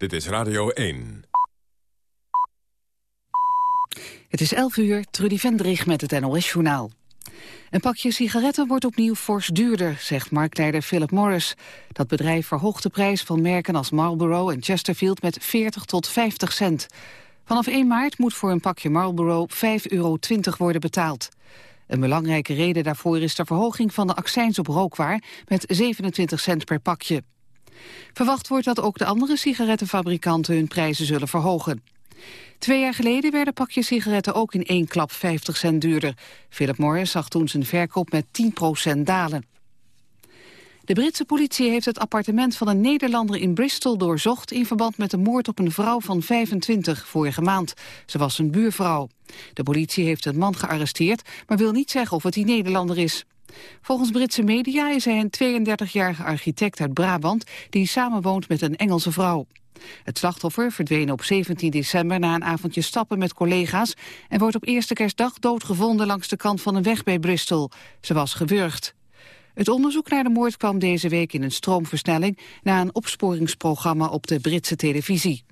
Dit is Radio 1. Het is 11 uur, Trudy Vendrig met het NOS-journaal. Een pakje sigaretten wordt opnieuw fors duurder, zegt marktleider Philip Morris. Dat bedrijf verhoogt de prijs van merken als Marlboro en Chesterfield met 40 tot 50 cent. Vanaf 1 maart moet voor een pakje Marlboro 5,20 euro worden betaald. Een belangrijke reden daarvoor is de verhoging van de accijns op rookwaar met 27 cent per pakje. Verwacht wordt dat ook de andere sigarettenfabrikanten hun prijzen zullen verhogen. Twee jaar geleden werden pakjes sigaretten ook in één klap 50 cent duurder. Philip Morris zag toen zijn verkoop met 10% dalen. De Britse politie heeft het appartement van een Nederlander in Bristol doorzocht... in verband met de moord op een vrouw van 25 vorige maand. Ze was een buurvrouw. De politie heeft een man gearresteerd, maar wil niet zeggen of het die Nederlander is. Volgens Britse media is hij een 32-jarige architect uit Brabant... die samenwoont met een Engelse vrouw. Het slachtoffer verdween op 17 december na een avondje stappen met collega's... en wordt op eerste kerstdag doodgevonden langs de kant van een weg bij Bristol. Ze was gewurgd. Het onderzoek naar de moord kwam deze week in een stroomversnelling... na een opsporingsprogramma op de Britse televisie.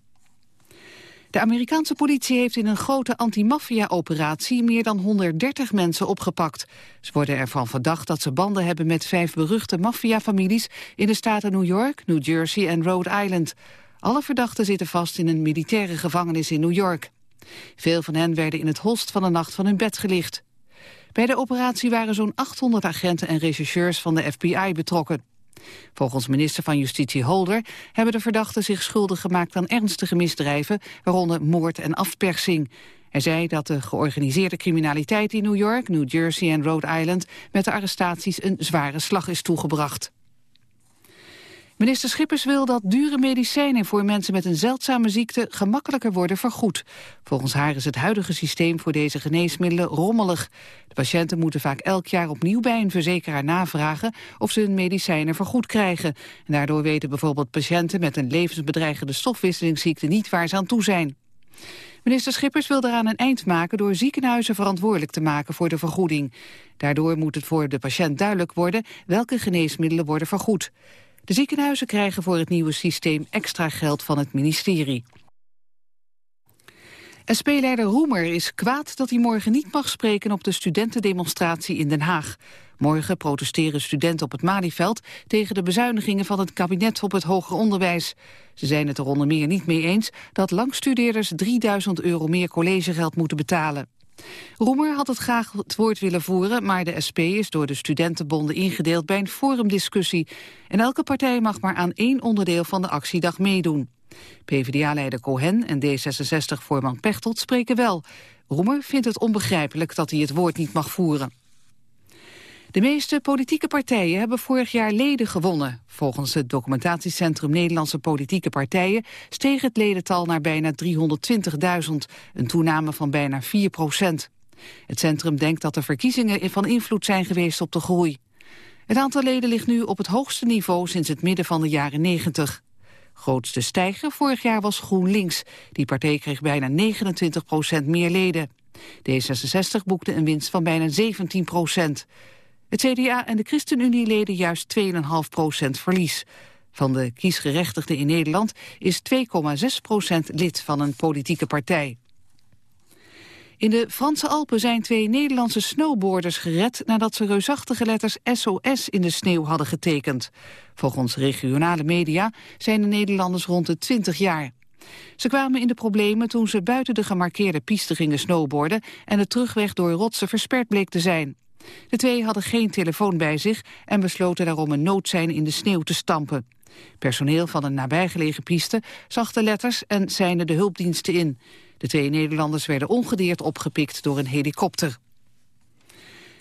De Amerikaanse politie heeft in een grote antimafia-operatie meer dan 130 mensen opgepakt. Ze worden ervan verdacht dat ze banden hebben met vijf beruchte maffiafamilies in de staten New York, New Jersey en Rhode Island. Alle verdachten zitten vast in een militaire gevangenis in New York. Veel van hen werden in het holst van de nacht van hun bed gelicht. Bij de operatie waren zo'n 800 agenten en rechercheurs van de FBI betrokken. Volgens minister van Justitie Holder hebben de verdachten zich schuldig gemaakt aan ernstige misdrijven, waaronder moord en afpersing. Hij zei dat de georganiseerde criminaliteit in New York, New Jersey en Rhode Island met de arrestaties een zware slag is toegebracht. Minister Schippers wil dat dure medicijnen voor mensen met een zeldzame ziekte gemakkelijker worden vergoed. Volgens haar is het huidige systeem voor deze geneesmiddelen rommelig. De patiënten moeten vaak elk jaar opnieuw bij een verzekeraar navragen of ze hun medicijnen vergoed krijgen. En daardoor weten bijvoorbeeld patiënten met een levensbedreigende stofwisselingsziekte niet waar ze aan toe zijn. Minister Schippers wil daaraan een eind maken door ziekenhuizen verantwoordelijk te maken voor de vergoeding. Daardoor moet het voor de patiënt duidelijk worden welke geneesmiddelen worden vergoed. De ziekenhuizen krijgen voor het nieuwe systeem extra geld van het ministerie. SP-leider Roemer is kwaad dat hij morgen niet mag spreken op de studentendemonstratie in Den Haag. Morgen protesteren studenten op het Malieveld tegen de bezuinigingen van het kabinet op het hoger onderwijs. Ze zijn het er onder meer niet mee eens dat langstudeerders 3000 euro meer collegegeld moeten betalen. Roemer had het graag het woord willen voeren, maar de SP is door de studentenbonden ingedeeld bij een forumdiscussie. En elke partij mag maar aan één onderdeel van de actiedag meedoen. PvdA-leider Cohen en D66-voorman Pechtold spreken wel. Roemer vindt het onbegrijpelijk dat hij het woord niet mag voeren. De meeste politieke partijen hebben vorig jaar leden gewonnen. Volgens het documentatiecentrum Nederlandse Politieke Partijen steeg het ledental naar bijna 320.000, een toename van bijna 4 procent. Het centrum denkt dat de verkiezingen van invloed zijn geweest op de groei. Het aantal leden ligt nu op het hoogste niveau sinds het midden van de jaren 90. Grootste stijger vorig jaar was GroenLinks. Die partij kreeg bijna 29 procent meer leden. D66 boekte een winst van bijna 17 procent. Het CDA en de ChristenUnie leden juist 2,5 procent verlies. Van de kiesgerechtigden in Nederland is 2,6 procent lid van een politieke partij. In de Franse Alpen zijn twee Nederlandse snowboarders gered... nadat ze reusachtige letters SOS in de sneeuw hadden getekend. Volgens regionale media zijn de Nederlanders rond de 20 jaar. Ze kwamen in de problemen toen ze buiten de gemarkeerde piste gingen snowboarden... en de terugweg door rotsen versperd bleek te zijn. De twee hadden geen telefoon bij zich en besloten daarom een noodsein in de sneeuw te stampen. Personeel van een nabijgelegen piste zag de letters en seinde de hulpdiensten in. De twee Nederlanders werden ongedeerd opgepikt door een helikopter.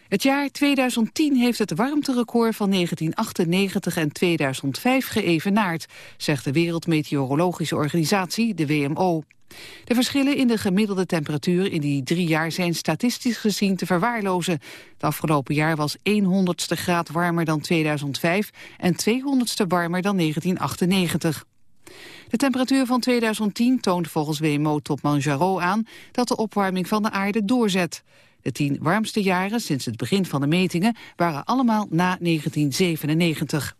Het jaar 2010 heeft het warmterecord van 1998 en 2005 geëvenaard, zegt de Wereldmeteorologische Organisatie, de WMO. De verschillen in de gemiddelde temperatuur in die drie jaar zijn statistisch gezien te verwaarlozen. Het afgelopen jaar was 100ste graad warmer dan 2005 en 200ste warmer dan 1998. De temperatuur van 2010 toont volgens WMO-topman Jarot aan dat de opwarming van de aarde doorzet. De tien warmste jaren sinds het begin van de metingen waren allemaal na 1997.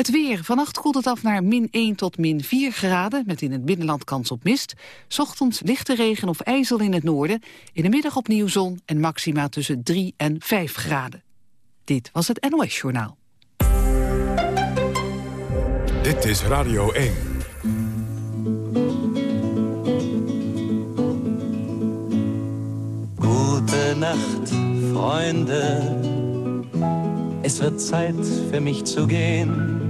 Het weer. Vannacht koelt het af naar min 1 tot min 4 graden... met in het binnenland kans op mist. Ochtends lichte regen of ijzel in het noorden. In de middag opnieuw zon en maxima tussen 3 en 5 graden. Dit was het NOS Journaal. Dit is Radio 1. Gute Nacht, Freunde. Es wird Zeit für mich zu gehen.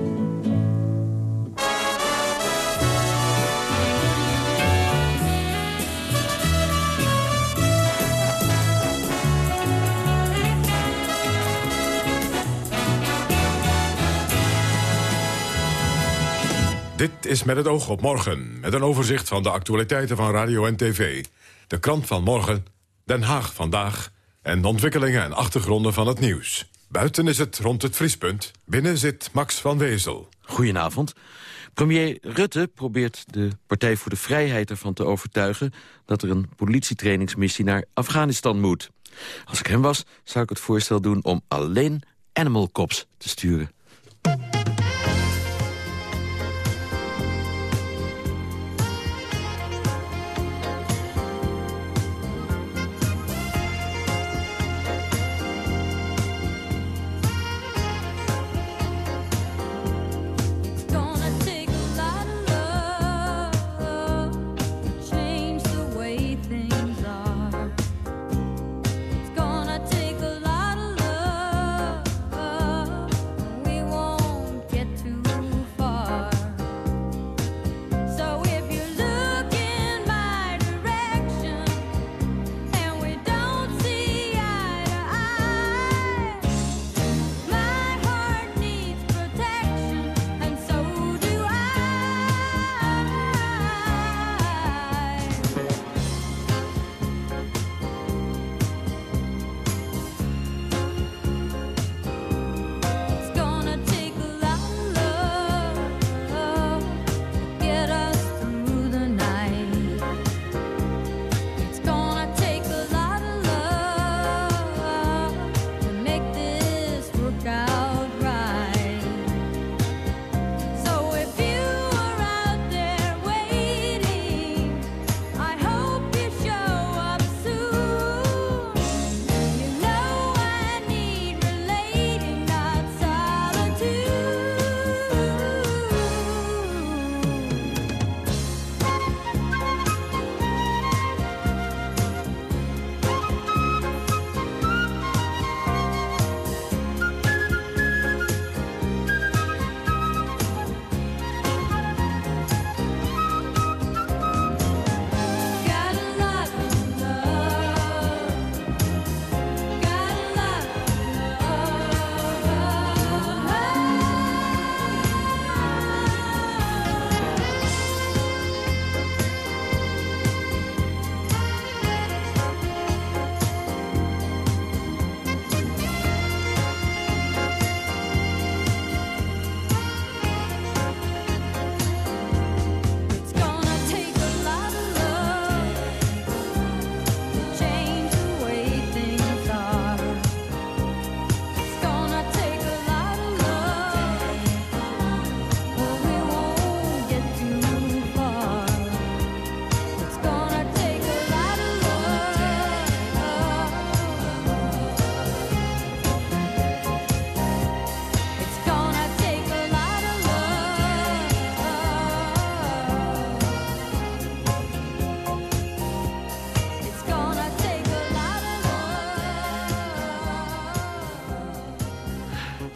Dit is met het oog op morgen, met een overzicht van de actualiteiten van radio en tv. De krant van morgen, Den Haag vandaag... en de ontwikkelingen en achtergronden van het nieuws. Buiten is het rond het vriespunt, binnen zit Max van Wezel. Goedenavond. Premier Rutte probeert de Partij voor de Vrijheid ervan te overtuigen... dat er een politietrainingsmissie naar Afghanistan moet. Als ik hem was, zou ik het voorstel doen om alleen animal cops te sturen.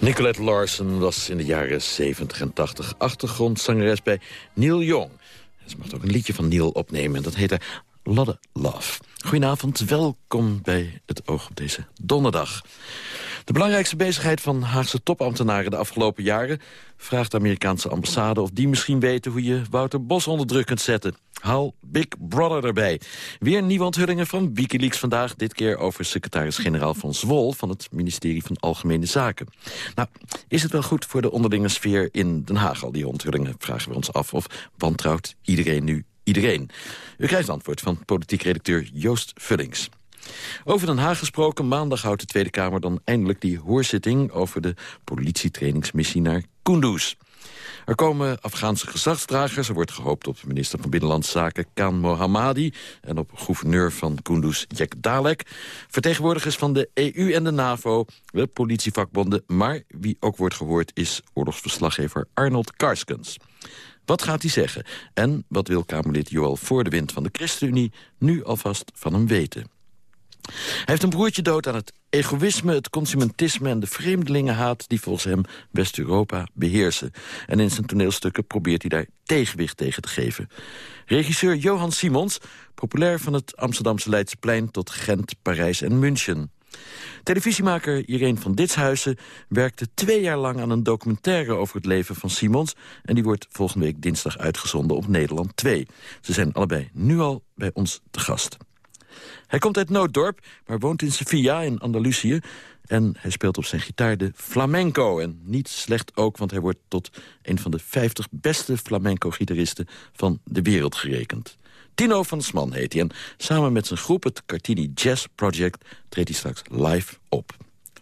Nicolette Larsen was in de jaren 70 en 80 achtergrondzangeres bij Neil Young. Ze mocht ook een liedje van Neil opnemen en dat heette Lodde Love. Goedenavond, welkom bij het Oog op deze donderdag. De belangrijkste bezigheid van Haagse topambtenaren de afgelopen jaren... vraagt de Amerikaanse ambassade of die misschien weten... hoe je Wouter Bos onder druk kunt zetten. Haal Big Brother erbij. Weer nieuwe onthullingen van Wikileaks vandaag. Dit keer over secretaris-generaal van Zwol... van het ministerie van Algemene Zaken. Nou, is het wel goed voor de onderlinge sfeer in Den Haag... al die onthullingen, vragen we ons af. Of wantrouwt iedereen nu iedereen? U krijgt antwoord van politiek redacteur Joost Vullings. Over Den Haag gesproken, maandag houdt de Tweede Kamer dan eindelijk die hoorzitting over de politietrainingsmissie naar Kunduz. Er komen Afghaanse gezagsdragers. Er wordt gehoopt op minister van Binnenlandse Zaken Khan Mohammadi... en op gouverneur van Kunduz Jack Dalek. Vertegenwoordigers van de EU en de NAVO, de politievakbonden... maar wie ook wordt gehoord is oorlogsverslaggever Arnold Karskens. Wat gaat hij zeggen? En wat wil Kamerlid Joël Voordewind van de ChristenUnie... nu alvast van hem weten? Hij heeft een broertje dood aan het egoïsme, het consumentisme en de vreemdelingenhaat die volgens hem West-Europa beheersen. En in zijn toneelstukken probeert hij daar tegenwicht tegen te geven. Regisseur Johan Simons, populair van het Amsterdamse Leidseplein tot Gent, Parijs en München. Televisiemaker Irene van Ditshuizen werkte twee jaar lang aan een documentaire over het leven van Simons. En die wordt volgende week dinsdag uitgezonden op Nederland 2. Ze zijn allebei nu al bij ons te gast. Hij komt uit Nooddorp, maar woont in Sevilla in Andalusië. En hij speelt op zijn gitaar de flamenco. En niet slecht ook, want hij wordt tot een van de 50 beste flamenco-gitaristen van de wereld gerekend. Tino van Sman heet hij. En samen met zijn groep, het Cartini Jazz Project, treedt hij straks live op.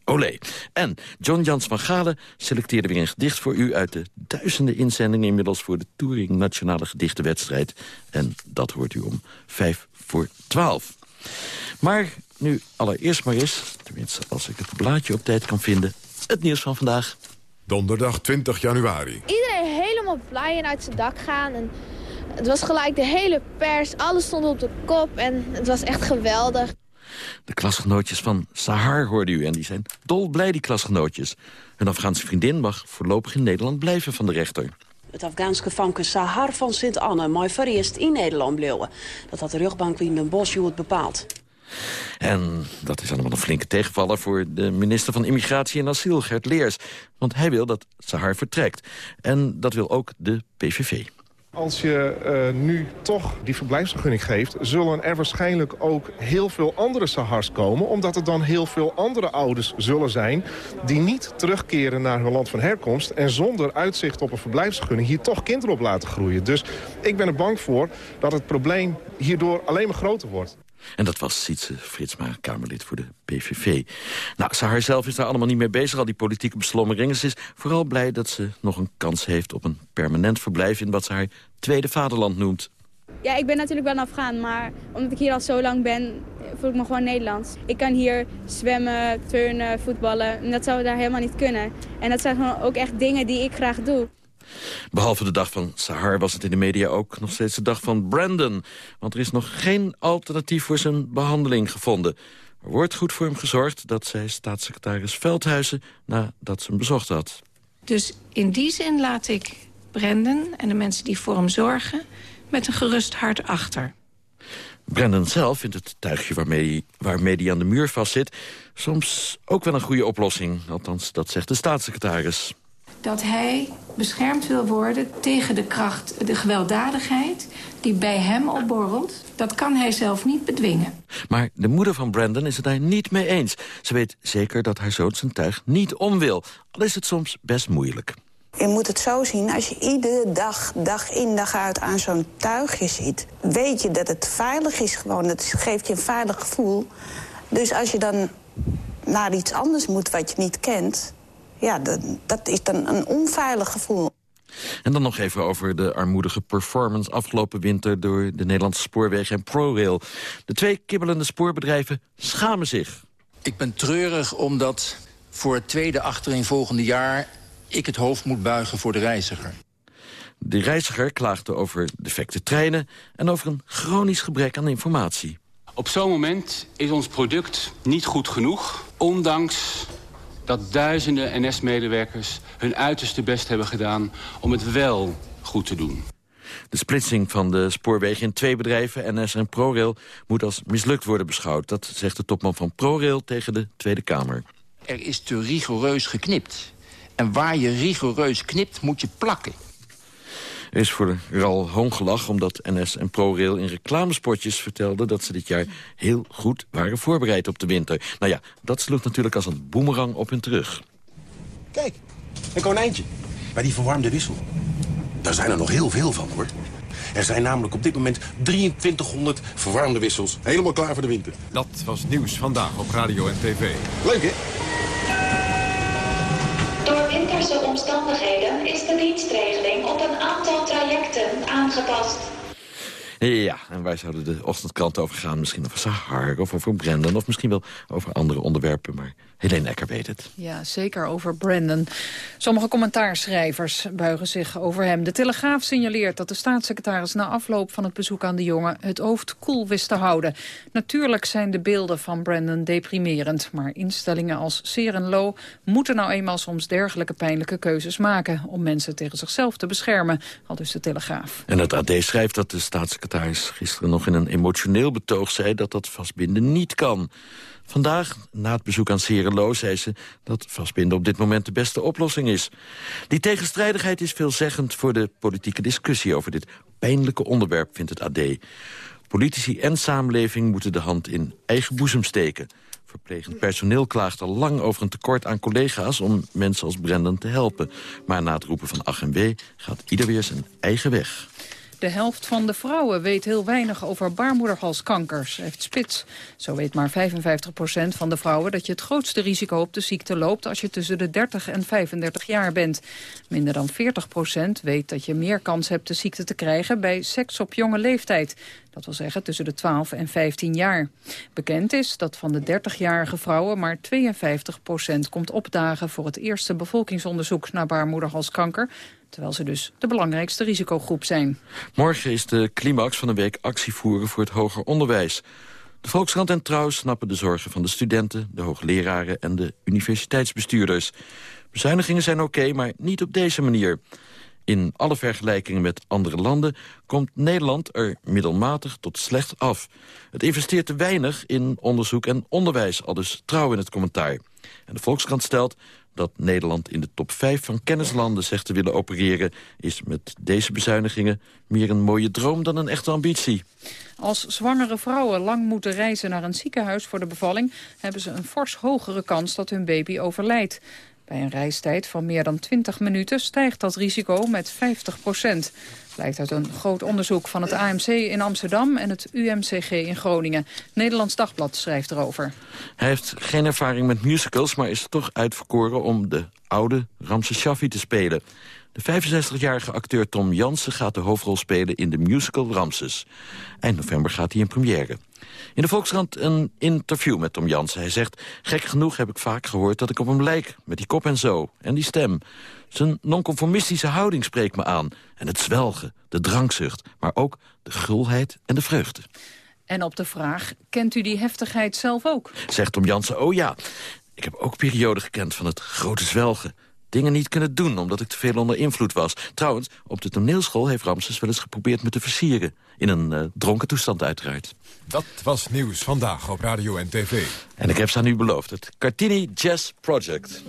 Olé. En John Jans van Galen selecteerde weer een gedicht voor u... uit de duizenden inzendingen inmiddels voor de Touring Nationale Gedichtenwedstrijd. En dat hoort u om vijf voor twaalf. Maar nu allereerst maar eens, tenminste als ik het blaadje op tijd kan vinden... het nieuws van vandaag. Donderdag 20 januari. Iedereen helemaal blij en uit zijn dak gaan. En het was gelijk de hele pers, alles stond op de kop en het was echt geweldig. De klasgenootjes van Sahar hoorde u en die zijn dolblij, die klasgenootjes. Hun Afghaanse vriendin mag voorlopig in Nederland blijven van de rechter. Het Afghaanse gevangen Sahar van Sint-Anne maar voor in Nederland bleven. Dat had de rugbank in Den Bosch het bepaald. En dat is allemaal een flinke tegenvaller voor de minister van Immigratie en Asiel, Gert Leers. Want hij wil dat Sahar vertrekt. En dat wil ook de PVV. Als je uh, nu toch die verblijfsvergunning geeft... zullen er waarschijnlijk ook heel veel andere Sahars komen... omdat er dan heel veel andere ouders zullen zijn... die niet terugkeren naar hun land van herkomst... en zonder uitzicht op een verblijfsvergunning hier toch kinderen op laten groeien. Dus ik ben er bang voor dat het probleem hierdoor alleen maar groter wordt. En dat was Sietse Fritsma, Kamerlid voor de PVV. Nou, Sahar zelf is daar allemaal niet mee bezig, al die politieke beslommeringen. Ze is vooral blij dat ze nog een kans heeft op een permanent verblijf... in wat ze haar tweede vaderland noemt. Ja, ik ben natuurlijk wel Afghaan, maar omdat ik hier al zo lang ben, voel ik me gewoon Nederlands. Ik kan hier zwemmen, turnen, voetballen. En dat zou daar helemaal niet kunnen. En dat zijn gewoon ook echt dingen die ik graag doe. Behalve de dag van Sahar was het in de media ook nog steeds de dag van Brandon. Want er is nog geen alternatief voor zijn behandeling gevonden. Er wordt goed voor hem gezorgd, dat zei staatssecretaris Veldhuizen... nadat ze hem bezocht had. Dus in die zin laat ik Brandon en de mensen die voor hem zorgen... met een gerust hart achter. Brandon zelf vindt het tuigje waarmee, waarmee hij aan de muur vastzit... soms ook wel een goede oplossing. Althans, dat zegt de staatssecretaris dat hij beschermd wil worden tegen de kracht, de gewelddadigheid die bij hem opborrelt. Dat kan hij zelf niet bedwingen. Maar de moeder van Brandon is het daar niet mee eens. Ze weet zeker dat haar zoon zijn tuig niet om wil. Al is het soms best moeilijk. Je moet het zo zien, als je iedere dag, dag in, dag uit aan zo'n tuigje zit... weet je dat het veilig is gewoon. Het geeft je een veilig gevoel. Dus als je dan naar iets anders moet wat je niet kent ja, dat, dat is dan een onveilig gevoel. En dan nog even over de armoedige performance afgelopen winter... door de Nederlandse Spoorwegen en ProRail. De twee kibbelende spoorbedrijven schamen zich. Ik ben treurig omdat voor het tweede achtereenvolgende jaar... ik het hoofd moet buigen voor de reiziger. De reiziger klaagde over defecte treinen... en over een chronisch gebrek aan informatie. Op zo'n moment is ons product niet goed genoeg... ondanks dat duizenden NS-medewerkers hun uiterste best hebben gedaan... om het wel goed te doen. De splitsing van de spoorwegen in twee bedrijven, NS en ProRail... moet als mislukt worden beschouwd. Dat zegt de topman van ProRail tegen de Tweede Kamer. Er is te rigoureus geknipt. En waar je rigoureus knipt, moet je plakken. Er is vooral hoongelach omdat NS en ProRail in reclamespotjes vertelden... dat ze dit jaar heel goed waren voorbereid op de winter. Nou ja, dat sloeg natuurlijk als een boemerang op hun terug. Kijk, een konijntje. Bij die verwarmde wissel. Daar zijn er nog heel veel van, hoor. Er zijn namelijk op dit moment 2300 verwarmde wissels. Helemaal klaar voor de winter. Dat was Nieuws Vandaag op Radio en TV. Leuk, hè? Winterse omstandigheden is de dienstregeling op een aantal trajecten aangepast. Ja, en waar zouden de ochtendkrant over gaan? Misschien over Sahar of over Brendan... of misschien wel over andere onderwerpen, maar Helene Ecker weet het. Ja, zeker over Brandon. Sommige commentaarschrijvers buigen zich over hem. De Telegraaf signaleert dat de staatssecretaris na afloop van het bezoek aan de jongen het hoofd koel wist te houden. Natuurlijk zijn de beelden van Brandon deprimerend, maar instellingen als Serenlo moeten nou eenmaal soms dergelijke pijnlijke keuzes maken om mensen tegen zichzelf te beschermen, al dus de Telegraaf. En het AD schrijft dat de staatssecretaris gisteren nog in een emotioneel betoog zei dat dat vastbinden niet kan. Vandaag, na het bezoek aan Serelo, zei ze dat vastbinden op dit moment de beste oplossing is. Die tegenstrijdigheid is veelzeggend voor de politieke discussie over dit pijnlijke onderwerp, vindt het AD. Politici en samenleving moeten de hand in eigen boezem steken. Verplegend personeel klaagt al lang over een tekort aan collega's... om mensen als Brendan te helpen. Maar na het roepen van ach en gaat ieder weer zijn eigen weg. De helft van de vrouwen weet heel weinig over baarmoederhalskanker, heeft Spits. Zo weet maar 55 procent van de vrouwen dat je het grootste risico op de ziekte loopt als je tussen de 30 en 35 jaar bent. Minder dan 40 procent weet dat je meer kans hebt de ziekte te krijgen bij seks op jonge leeftijd. Dat wil zeggen tussen de 12 en 15 jaar. Bekend is dat van de 30-jarige vrouwen maar 52 procent komt opdagen voor het eerste bevolkingsonderzoek naar baarmoederhalskanker terwijl ze dus de belangrijkste risicogroep zijn. Morgen is de climax van de week actie voeren voor het hoger onderwijs. De Volkskrant en Trouw snappen de zorgen van de studenten, de hoogleraren en de universiteitsbestuurders. Bezuinigingen zijn oké, maar niet op deze manier. In alle vergelijkingen met andere landen komt Nederland er middelmatig tot slecht af. Het investeert te weinig in onderzoek en onderwijs, al dus trouw in het commentaar. En de Volkskrant stelt dat Nederland in de top 5 van kennislanden zegt te willen opereren... is met deze bezuinigingen meer een mooie droom dan een echte ambitie. Als zwangere vrouwen lang moeten reizen naar een ziekenhuis voor de bevalling... hebben ze een fors hogere kans dat hun baby overlijdt. Bij een reistijd van meer dan 20 minuten stijgt dat risico met 50 procent. Blijkt uit een groot onderzoek van het AMC in Amsterdam en het UMCG in Groningen. Nederlands Dagblad schrijft erover. Hij heeft geen ervaring met musicals, maar is toch uitverkoren om de oude Ramses Shaffi te spelen. De 65-jarige acteur Tom Jansen gaat de hoofdrol spelen in de musical Ramses. Eind november gaat hij in première. In de Volkskrant een interview met Tom Jansen. Hij zegt, gek genoeg heb ik vaak gehoord dat ik op hem lijk. Met die kop en zo, en die stem. Zijn nonconformistische houding spreekt me aan. En het zwelgen, de drankzucht, maar ook de gulheid en de vreugde. En op de vraag, kent u die heftigheid zelf ook? Zegt Tom Jansen, oh ja. Ik heb ook perioden gekend van het grote zwelgen dingen niet kunnen doen... omdat ik te veel onder invloed was. Trouwens, op de toneelschool heeft Ramses wel eens geprobeerd me te versieren. In een uh, dronken toestand uiteraard. Dat was Nieuws Vandaag op Radio en TV. En ik heb ze aan u beloofd, het Cartini Jazz Project.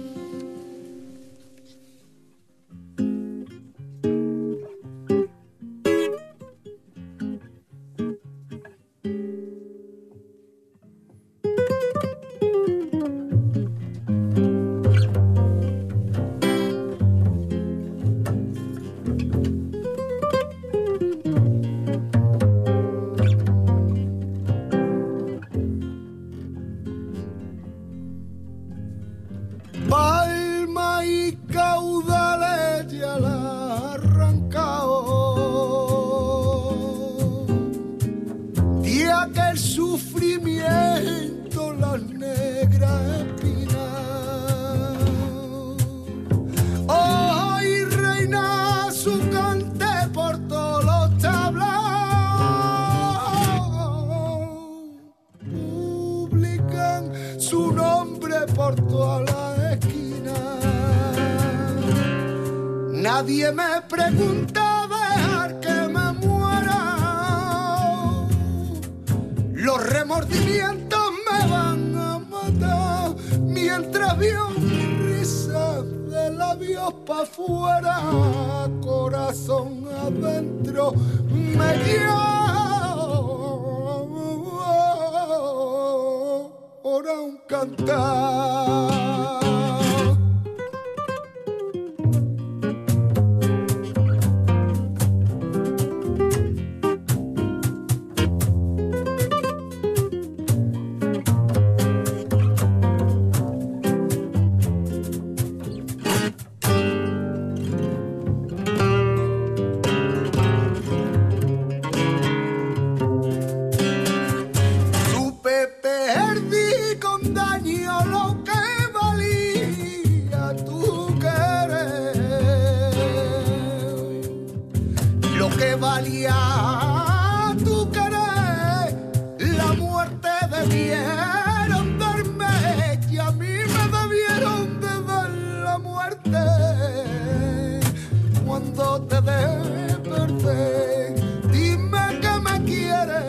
cuando te desperté. Dime que me quieres,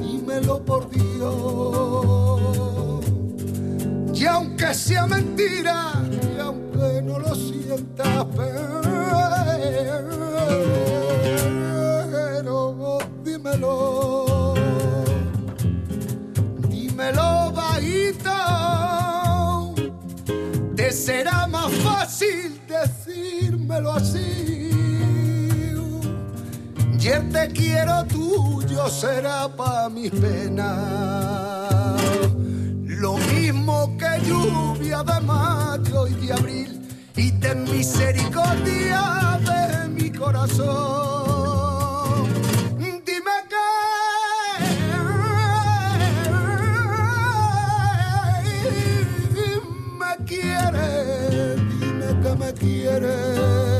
dímelo por Dios. Y aunque sea mentira, y aunque no lo sientas, pero vacío. Y el te quiero tuyo será para mis penas. Lo mismo que lluvia de mayo y de abril, y ten misericordia de mi corazón. Dime que me quieres, dime que me quieres.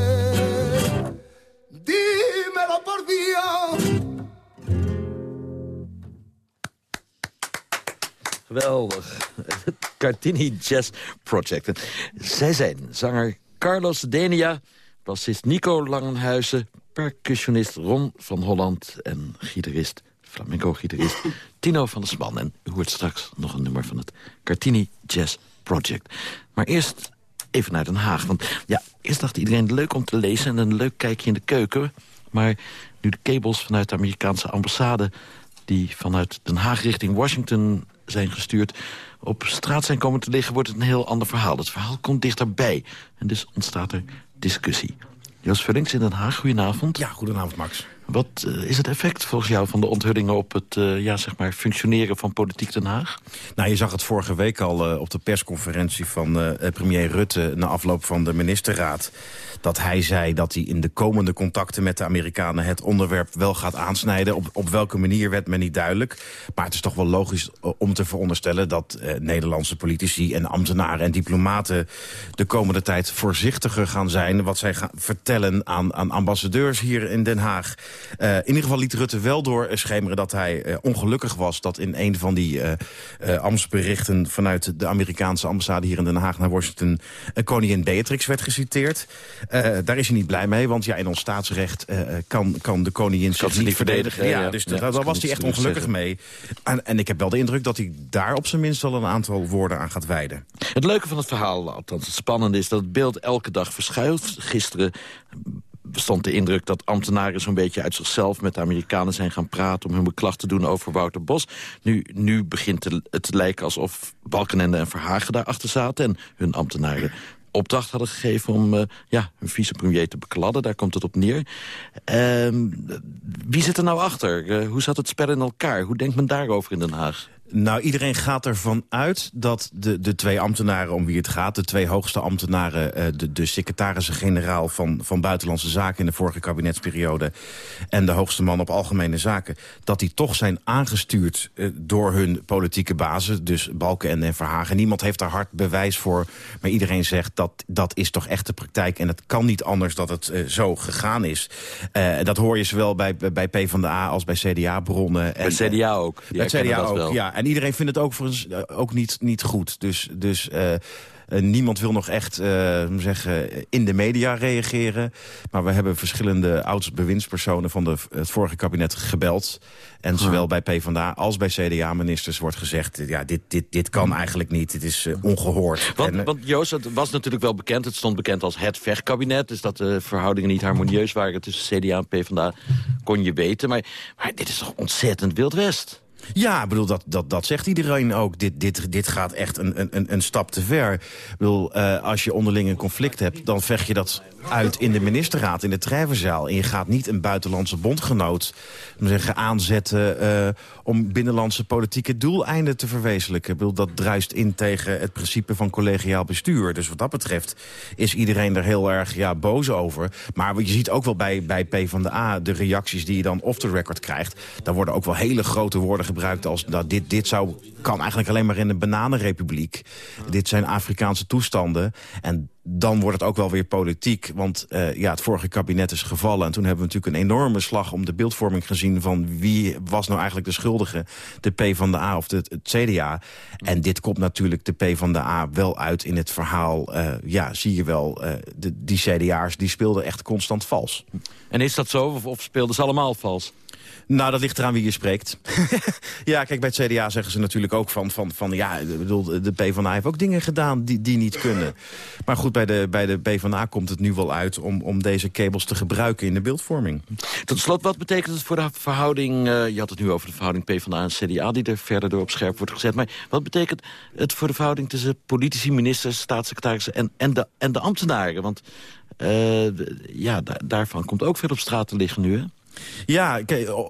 Geweldig. Cartini Jazz Project. Zij zijn zanger Carlos Denia, bassist Nico Langenhuizen... percussionist Ron van Holland en gitarist, flamenco-gitarist Tino van der Span. En u hoort straks nog een nummer van het Cartini Jazz Project. Maar eerst even naar Den Haag. Want ja, eerst dacht iedereen leuk om te lezen en een leuk kijkje in de keuken. Maar nu de cables vanuit de Amerikaanse ambassade... die vanuit Den Haag richting Washington zijn gestuurd... op straat zijn komen te liggen, wordt het een heel ander verhaal. Het verhaal komt dichterbij en dus ontstaat er discussie. Jos Vullings in Den Haag, goedenavond. Ja, goedenavond Max. Wat uh, is het effect volgens jou van de onthullingen op het uh, ja, zeg maar functioneren van politiek Den Haag? Nou, je zag het vorige week al uh, op de persconferentie van premier Rutte... na afloop van de ministerraad dat hij zei dat hij in de komende contacten met de Amerikanen... het onderwerp wel gaat aansnijden. Op, op welke manier werd men niet duidelijk. Maar het is toch wel logisch om te veronderstellen... dat eh, Nederlandse politici en ambtenaren en diplomaten... de komende tijd voorzichtiger gaan zijn... wat zij gaan vertellen aan, aan ambassadeurs hier in Den Haag. Uh, in ieder geval liet Rutte wel doorschemeren dat hij uh, ongelukkig was... dat in een van die uh, ambtsberichten vanuit de Amerikaanse ambassade... hier in Den Haag naar Washington... koningin Beatrix werd geciteerd. Daar is hij niet blij mee, want ja, in ons staatsrecht kan, kan de koningin zich niet verdedigen. Ja, dus ja, daar was hij echt ongelukkig mee. En, en, ik heb wel de indruk dat hij daar op zijn minst wel een aantal woorden aan gaat wijden. Het leuke van het verhaal, althans het spannende, is dat het beeld elke dag verschuift. Gisteren bestond de indruk dat ambtenaren zo'n beetje uit zichzelf met de Amerikanen zijn gaan praten om hun beklag te doen over Wouter Bos. Nu, nu begint het te lijken alsof Balkenende en Verhagen daarachter zaten en hun ambtenaren opdracht hadden gegeven om uh, ja, een vicepremier te bekladden. Daar komt het op neer. Uh, wie zit er nou achter? Uh, hoe zat het spel in elkaar? Hoe denkt men daarover in Den Haag? Nou, iedereen gaat ervan uit dat de, de twee ambtenaren om wie het gaat... de twee hoogste ambtenaren, uh, de, de secretarissen-generaal van, van Buitenlandse Zaken... in de vorige kabinetsperiode en de hoogste man op Algemene Zaken... dat die toch zijn aangestuurd uh, door hun politieke basis, dus Balken en, en Verhagen. Niemand heeft daar hard bewijs voor, maar iedereen zegt... dat dat is toch echt de praktijk en het kan niet anders dat het uh, zo gegaan is. dat hoor je zowel bij, bij PvdA als bij CDA-bronnen. Bij CDA ook. Bij CDA ook, ja. En iedereen vindt het ook, voor ons, ook niet, niet goed. Dus, dus uh, Eh, niemand wil nog echt uh, zeggen, in de media reageren. Maar we hebben verschillende oud-bewindspersonen van de, het vorige kabinet gebeld. En zowel bij PvdA als bij CDA-ministers wordt gezegd... ja, dit, dit, dit kan eigenlijk niet, dit is ongehoord. Want, want Joost, het was natuurlijk wel bekend, het stond bekend als het vechtkabinet... dus dat de verhoudingen niet harmonieus waren tussen CDA en PvdA... kon je weten, maar, maar dit is toch ontzettend Wild West? Ja, ik bedoel, dat, dat, dat zegt iedereen ook. Dit, dit, dit gaat echt een, een, een stap te ver. Ik bedoel, uh, als je onderling een conflict hebt... dan vecht je dat uit in de ministerraad, in de treffenzaal. En je gaat niet een buitenlandse bondgenoot zeggen, aanzetten... Uh, om binnenlandse politieke doeleinden te verwezenlijken. Ik bedoel, dat druist in tegen het principe van collegiaal bestuur. Dus wat dat betreft is iedereen er heel erg ja, boos over. Maar je ziet ook wel bij, bij PvdA de reacties die je dan off the record krijgt. Daar worden ook wel hele grote woorden gebruikt als... dat dit, dit zou, kan eigenlijk alleen maar in een bananenrepubliek. Dit zijn Afrikaanse toestanden. En dan wordt het ook wel weer politiek. Want uh, ja, het vorige kabinet is gevallen. En toen hebben we natuurlijk een enorme slag om de beeldvorming gezien... van wie was nou eigenlijk de schuldige, de P van de A of het, het CDA. En dit komt natuurlijk de P van de A wel uit in het verhaal. Uh, ja, zie je wel, uh, de, die CDA'ers die speelden echt constant vals. En is dat zo, of, of speelden ze allemaal vals? Nou, dat ligt eraan wie je spreekt. ja, kijk, bij het CDA zeggen ze natuurlijk ook van... van, van ja, bedoel, de PvdA heeft ook dingen gedaan die, die niet kunnen. Maar goed, bij de, bij de PvdA komt het nu wel uit... om, om deze kabels te gebruiken in de beeldvorming. Tot slot, wat betekent het voor de verhouding... Uh, je had het nu over de verhouding PvdA en CDA... die er verder door op scherp wordt gezet. Maar wat betekent het voor de verhouding tussen politici, ministers... staatssecretarissen en, en, de, en de ambtenaren? Want uh, ja, daarvan komt ook veel op straat te liggen nu? Ja,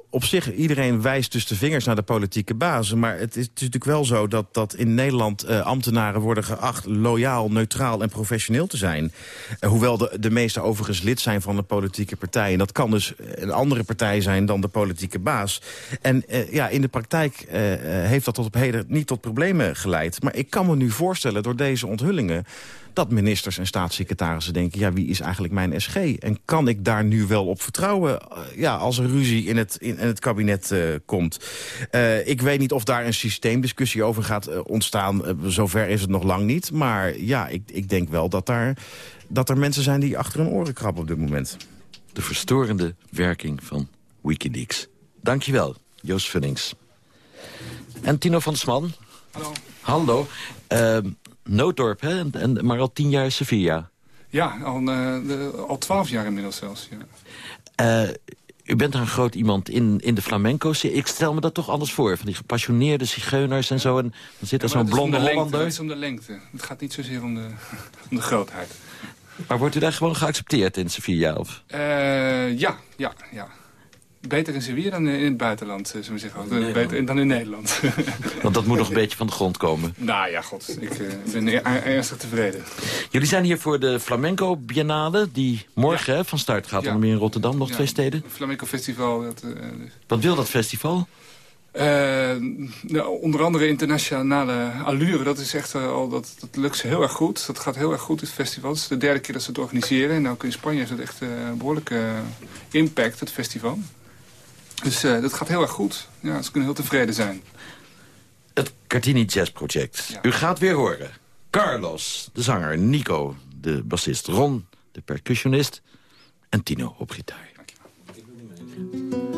op zich, iedereen wijst dus de vingers naar de politieke basis. Maar het is, natuurlijk wel zo dat, dat in Nederland uh, ambtenaren worden geacht... loyaal, neutraal en professioneel te zijn. Uh, hoewel de, de meeste overigens lid zijn van de politieke partij. En dat kan dus een andere partij zijn dan de politieke baas. En uh, ja, in de praktijk heeft dat tot op heden niet tot problemen geleid. Maar ik kan me nu voorstellen door deze onthullingen dat ministers en staatssecretarissen denken... ja, wie is eigenlijk mijn SG? En kan ik daar nu wel op vertrouwen uh, ja, als er ruzie in het, in, in het kabinet uh, komt? Uh, ik weet niet of daar een systeemdiscussie over gaat ontstaan. zover is het nog lang niet. Maar ja, ik, ik denk wel dat, daar, dat er mensen zijn die achter hun oren krabben op dit moment. De verstorende werking van Wikileaks. Dankjewel, Joost Vunnings. En Tino van Sman. Hallo. Hallo. Nooddorp, hè? En, en, maar al tien jaar Sevilla. Ja, al, uh, de, al twaalf jaar inmiddels zelfs. Ja. Uh, u bent een groot iemand in, in de flamenco. Ik stel me dat toch anders voor. Van die gepassioneerde zigeuners en zo. En dan zit er zo'n blonde Hollander. Het is om de lengte. Het gaat niet zozeer om de, om de grootheid. Maar wordt u daar gewoon geaccepteerd in Sevilla? Of? Uh, ja, ja, ja beter in Sevilla dan in het buitenland, zullen we zeggen. Beter dan in Nederland. Want dat moet nog een beetje van de grond komen. Nou ja, god. Ik uh, ben er, ernstig tevreden. Jullie zijn hier voor de Flamenco Biennale, die morgen ja. van start gaat. Ja. Onder meer in Rotterdam, nog ja, twee steden. Flamenco Festival. Dat, uh, Wat wil dat festival? Uh, nou, onder andere internationale allure, dat is echt al, dat, dat lukt ze heel erg goed. Dat gaat heel erg goed, het festival. Het is de derde keer dat ze het organiseren. En ook in Spanje is het echt een behoorlijke impact, het festival. Dus uh, dat gaat heel erg goed. Ja, ze kunnen heel tevreden zijn. Het Cartini Jazz Project. Ja. U gaat weer horen. Carlos, de zanger. Nico, de bassist. Ron, de percussionist. En Tino op gitaar. creció.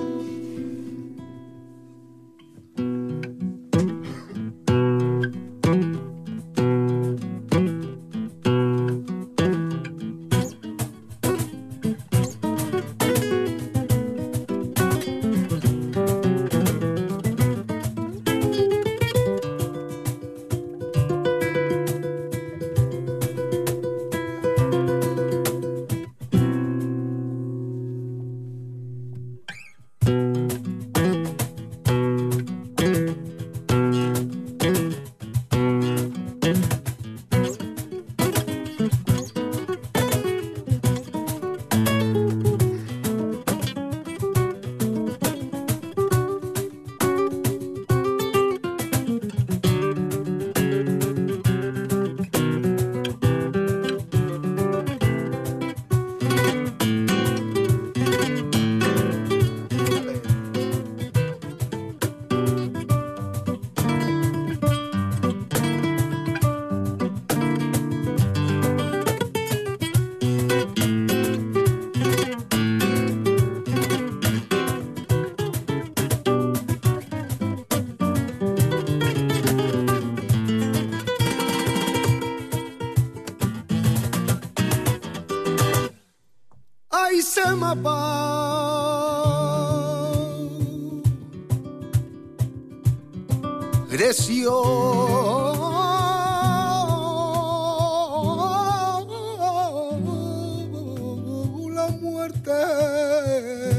world.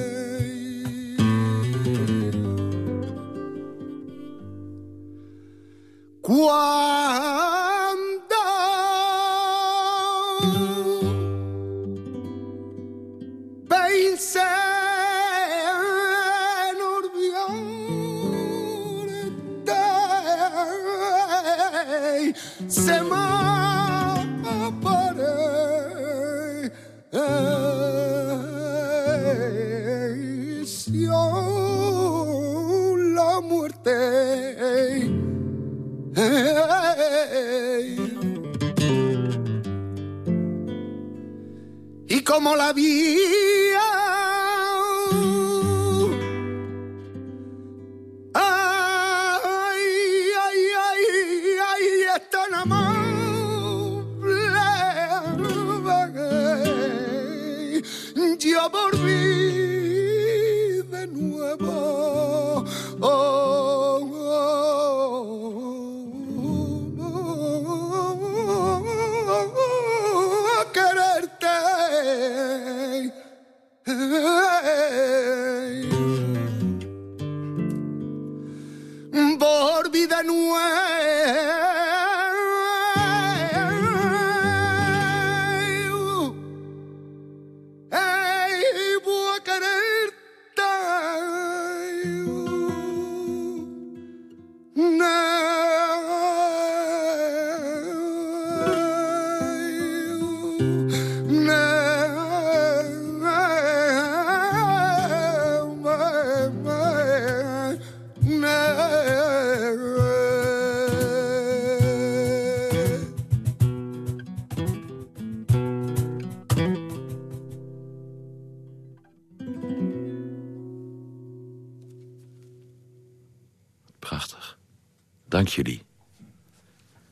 Dank jullie.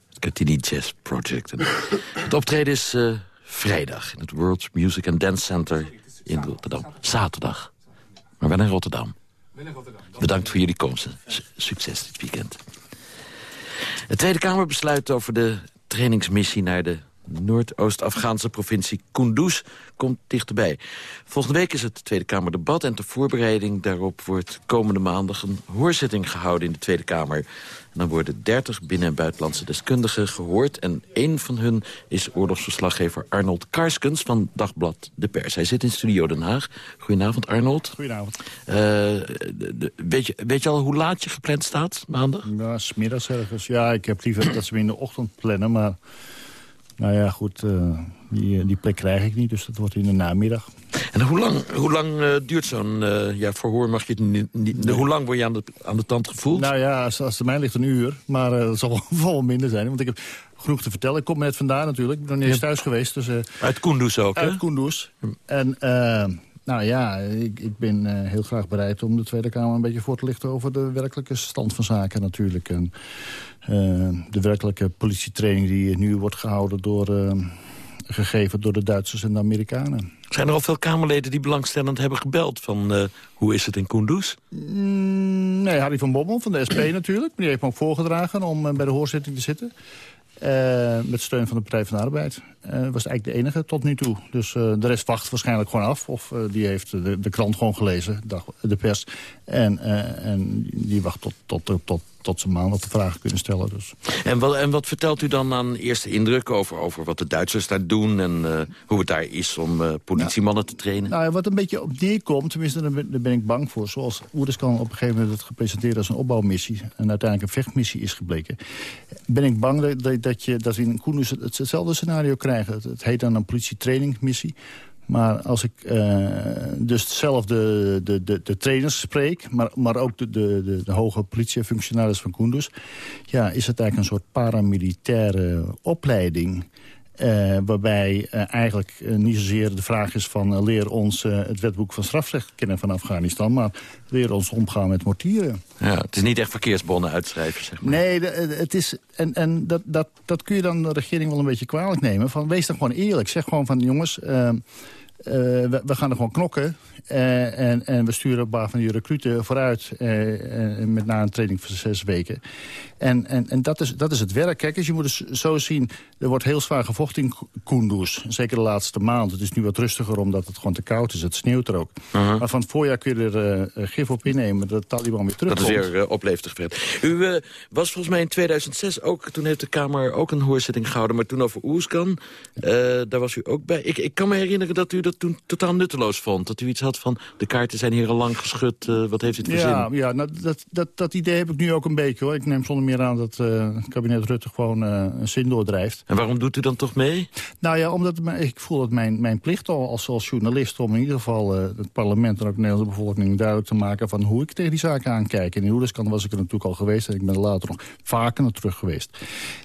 Het Catini Jazz Project. Het optreden is eh, vrijdag in het World Music and Dance Center in Rotterdam. Zaterdag. Maar wel in Rotterdam. Bedankt voor jullie komst. Succes dit weekend. De Tweede Kamer besluit over de trainingsmissie naar de Noordoost-Afghaanse provincie Kunduz komt dichterbij. Volgende week is het Tweede Kamerdebat en ter voorbereiding daarop wordt komende maandag een hoorzitting gehouden in de Tweede Kamer. En dan worden 30 binnen- en buitenlandse deskundigen gehoord en één van hun is oorlogsverslaggever Arnold Karskens van Dagblad De Pers. Hij zit in Studio Den Haag. Goedenavond Arnold. Goedenavond. Eh, weet, je, weet je al hoe laat je gepland staat maandag? Ja, smiddags ergens. Ja, ik heb liever dat ze me in de ochtend plannen, maar... Nou ja, goed, eh, die, die plek krijg ik niet, dus dat wordt in de namiddag. En hoe lang, hoe lang eh, duurt zo'n eh, ja, verhoor? Mag je het niet, niet- Hoe lang word je aan de, aan de tand gevoeld? Nou ja, als, als het mij ligt een uur, maar eh, dat zal wel, minder zijn. Want ik heb genoeg te vertellen. Ik kom net vandaan natuurlijk, ik ben nog niet eens thuis geweest. Dus, eh, Uit Kunduz ook, hè? Uit Kunduz. En eh, nou ja, ik, ik ben eh, heel graag bereid om de Tweede Kamer een beetje voor te lichten... over de werkelijke stand van zaken natuurlijk. En eh, de werkelijke politietraining die nu wordt gehouden door... eh, gegeven door de Duitsers en de Amerikanen. Zijn er al veel Kamerleden die belangstellend hebben gebeld... van eh, hoe is het in Kunduz? Mm, nee, Harry van Bommel van de SP natuurlijk. Die heeft me ook voorgedragen om eh, bij de hoorzitting te zitten. Eh, met steun van de Partij van de Arbeid. Eh was eigenlijk de enige tot nu toe. Dus eh, de rest wacht waarschijnlijk gewoon af. Of eh, die heeft de, de krant gewoon gelezen, de pers. En, eh, en die wacht tot, tot, tot, tot ze maandag de vragen kunnen stellen. Dus. En wat, en wat vertelt u dan aan eerste indruk over, over wat de Duitsers daar doen... en eh, hoe het daar is om eh, politiemannen te trainen? Nou, wat een beetje op neerkomt, tenminste daar ben, daar ben ik bang voor... zoals Oeriskan op een gegeven moment het gepresenteerd als een opbouwmissie... en uiteindelijk een vechtmissie is gebleken... ben ik bang dat, dat, je, dat we in het, hetzelfde scenario krijgen. Het, het heet dan een politietrainingmissie... Maar als ik uh, dus zelf de, de, de, de trainers spreek... maar, maar ook de, de, de, hoge politiefunctionaris van Kunduz... ja, is het eigenlijk een soort paramilitaire opleiding... Uh, waarbij uh, eigenlijk niet zozeer de vraag is van... leer ons het wetboek van strafrecht kennen van Afghanistan... maar leer ons omgaan met mortieren. Ja, het is niet echt verkeersbonnen uitschrijven, zeg maar. Nee, het is, en, en dat, dat, dat kun je dan de regering wel een beetje kwalijk nemen. Van, wees dan gewoon eerlijk. Zeg gewoon van, jongens... eh, we, we, gaan er gewoon knokken. Uh, en, en, we sturen een paar van die recruten vooruit. Uh, met na een training van zes weken. En, en, en dat, is, dat is het werk. Kijk eens, je moet het zo zien. Er wordt heel zwaar gevochten in Kunduz. Zeker de laatste maand. Het is nu wat rustiger omdat het gewoon te koud is. Het sneeuwt er ook. -huh. Maar van het voorjaar kun je er gif op innemen. Dat de Taliban weer terugkomt. Dat is weer opleeftig U was volgens mij in 2006 ook... Toen heeft de Kamer ook een hoorzitting gehouden. Maar toen over Oeskan. daar was u ook bij. Ik, ik kan me herinneren dat u dat toen totaal nutteloos vond. Dat u iets had van, de kaarten zijn hier al lang geschud, uh, wat heeft dit voor ja, zin? Ja, nou, dat, dat, dat idee heb ik nu ook een beetje hoor. Ik neem zonder meer aan dat uh, het kabinet Rutte gewoon uh, een zin doordrijft. En waarom doet u dan toch mee? Nou ja, omdat ik voel het mijn, mijn plicht al als, als journalist... om in ieder geval het parlement en ook de Nederlandse bevolking duidelijk te maken... van hoe ik tegen die zaken aankijk. En in Oederskan was ik er natuurlijk al geweest... en ik ben er later nog vaker naar terug geweest.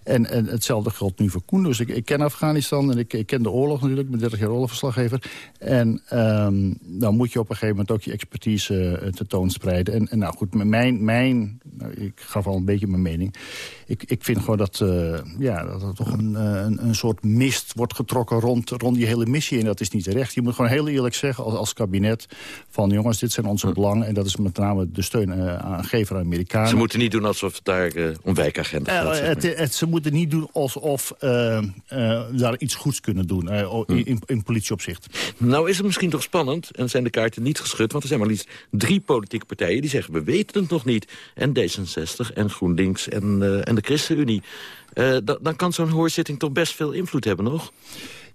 En, en hetzelfde geldt nu voor Koenders. Ik, ik ken Afghanistan en ik, ik ken de oorlog natuurlijk. Ik ben 30 jaar oorlogverslaggever. En um, dan moet je op een gegeven moment ook je expertise uh, tentoonspreiden. En, en nou goed, mijn, mijn nou, ik gaf al een beetje mijn mening. Ik, ik vind gewoon dat, uh, ja, dat er toch een, een, een, soort mist wordt getrokken rond, rond die hele missie. En dat is niet terecht. Je moet gewoon heel eerlijk zeggen als, als kabinet van jongens, dit zijn onze belangen. En dat is met name de steun uh, aan geven aan Amerikanen. Ze moeten niet doen alsof het daar om wijkagenten gaat. Zeg het, het, ze moeten niet doen alsof daar iets goeds kunnen doen in, in, in politieopzicht. Nou is het misschien toch spannend en zijn de kaarten niet geschud... want er zijn maar liefst drie politieke partijen die zeggen... we weten het nog niet. En D66 en GroenLinks en, uh, en de ChristenUnie. Uh, dan kan zo'n hoorzitting toch best veel invloed hebben, nog?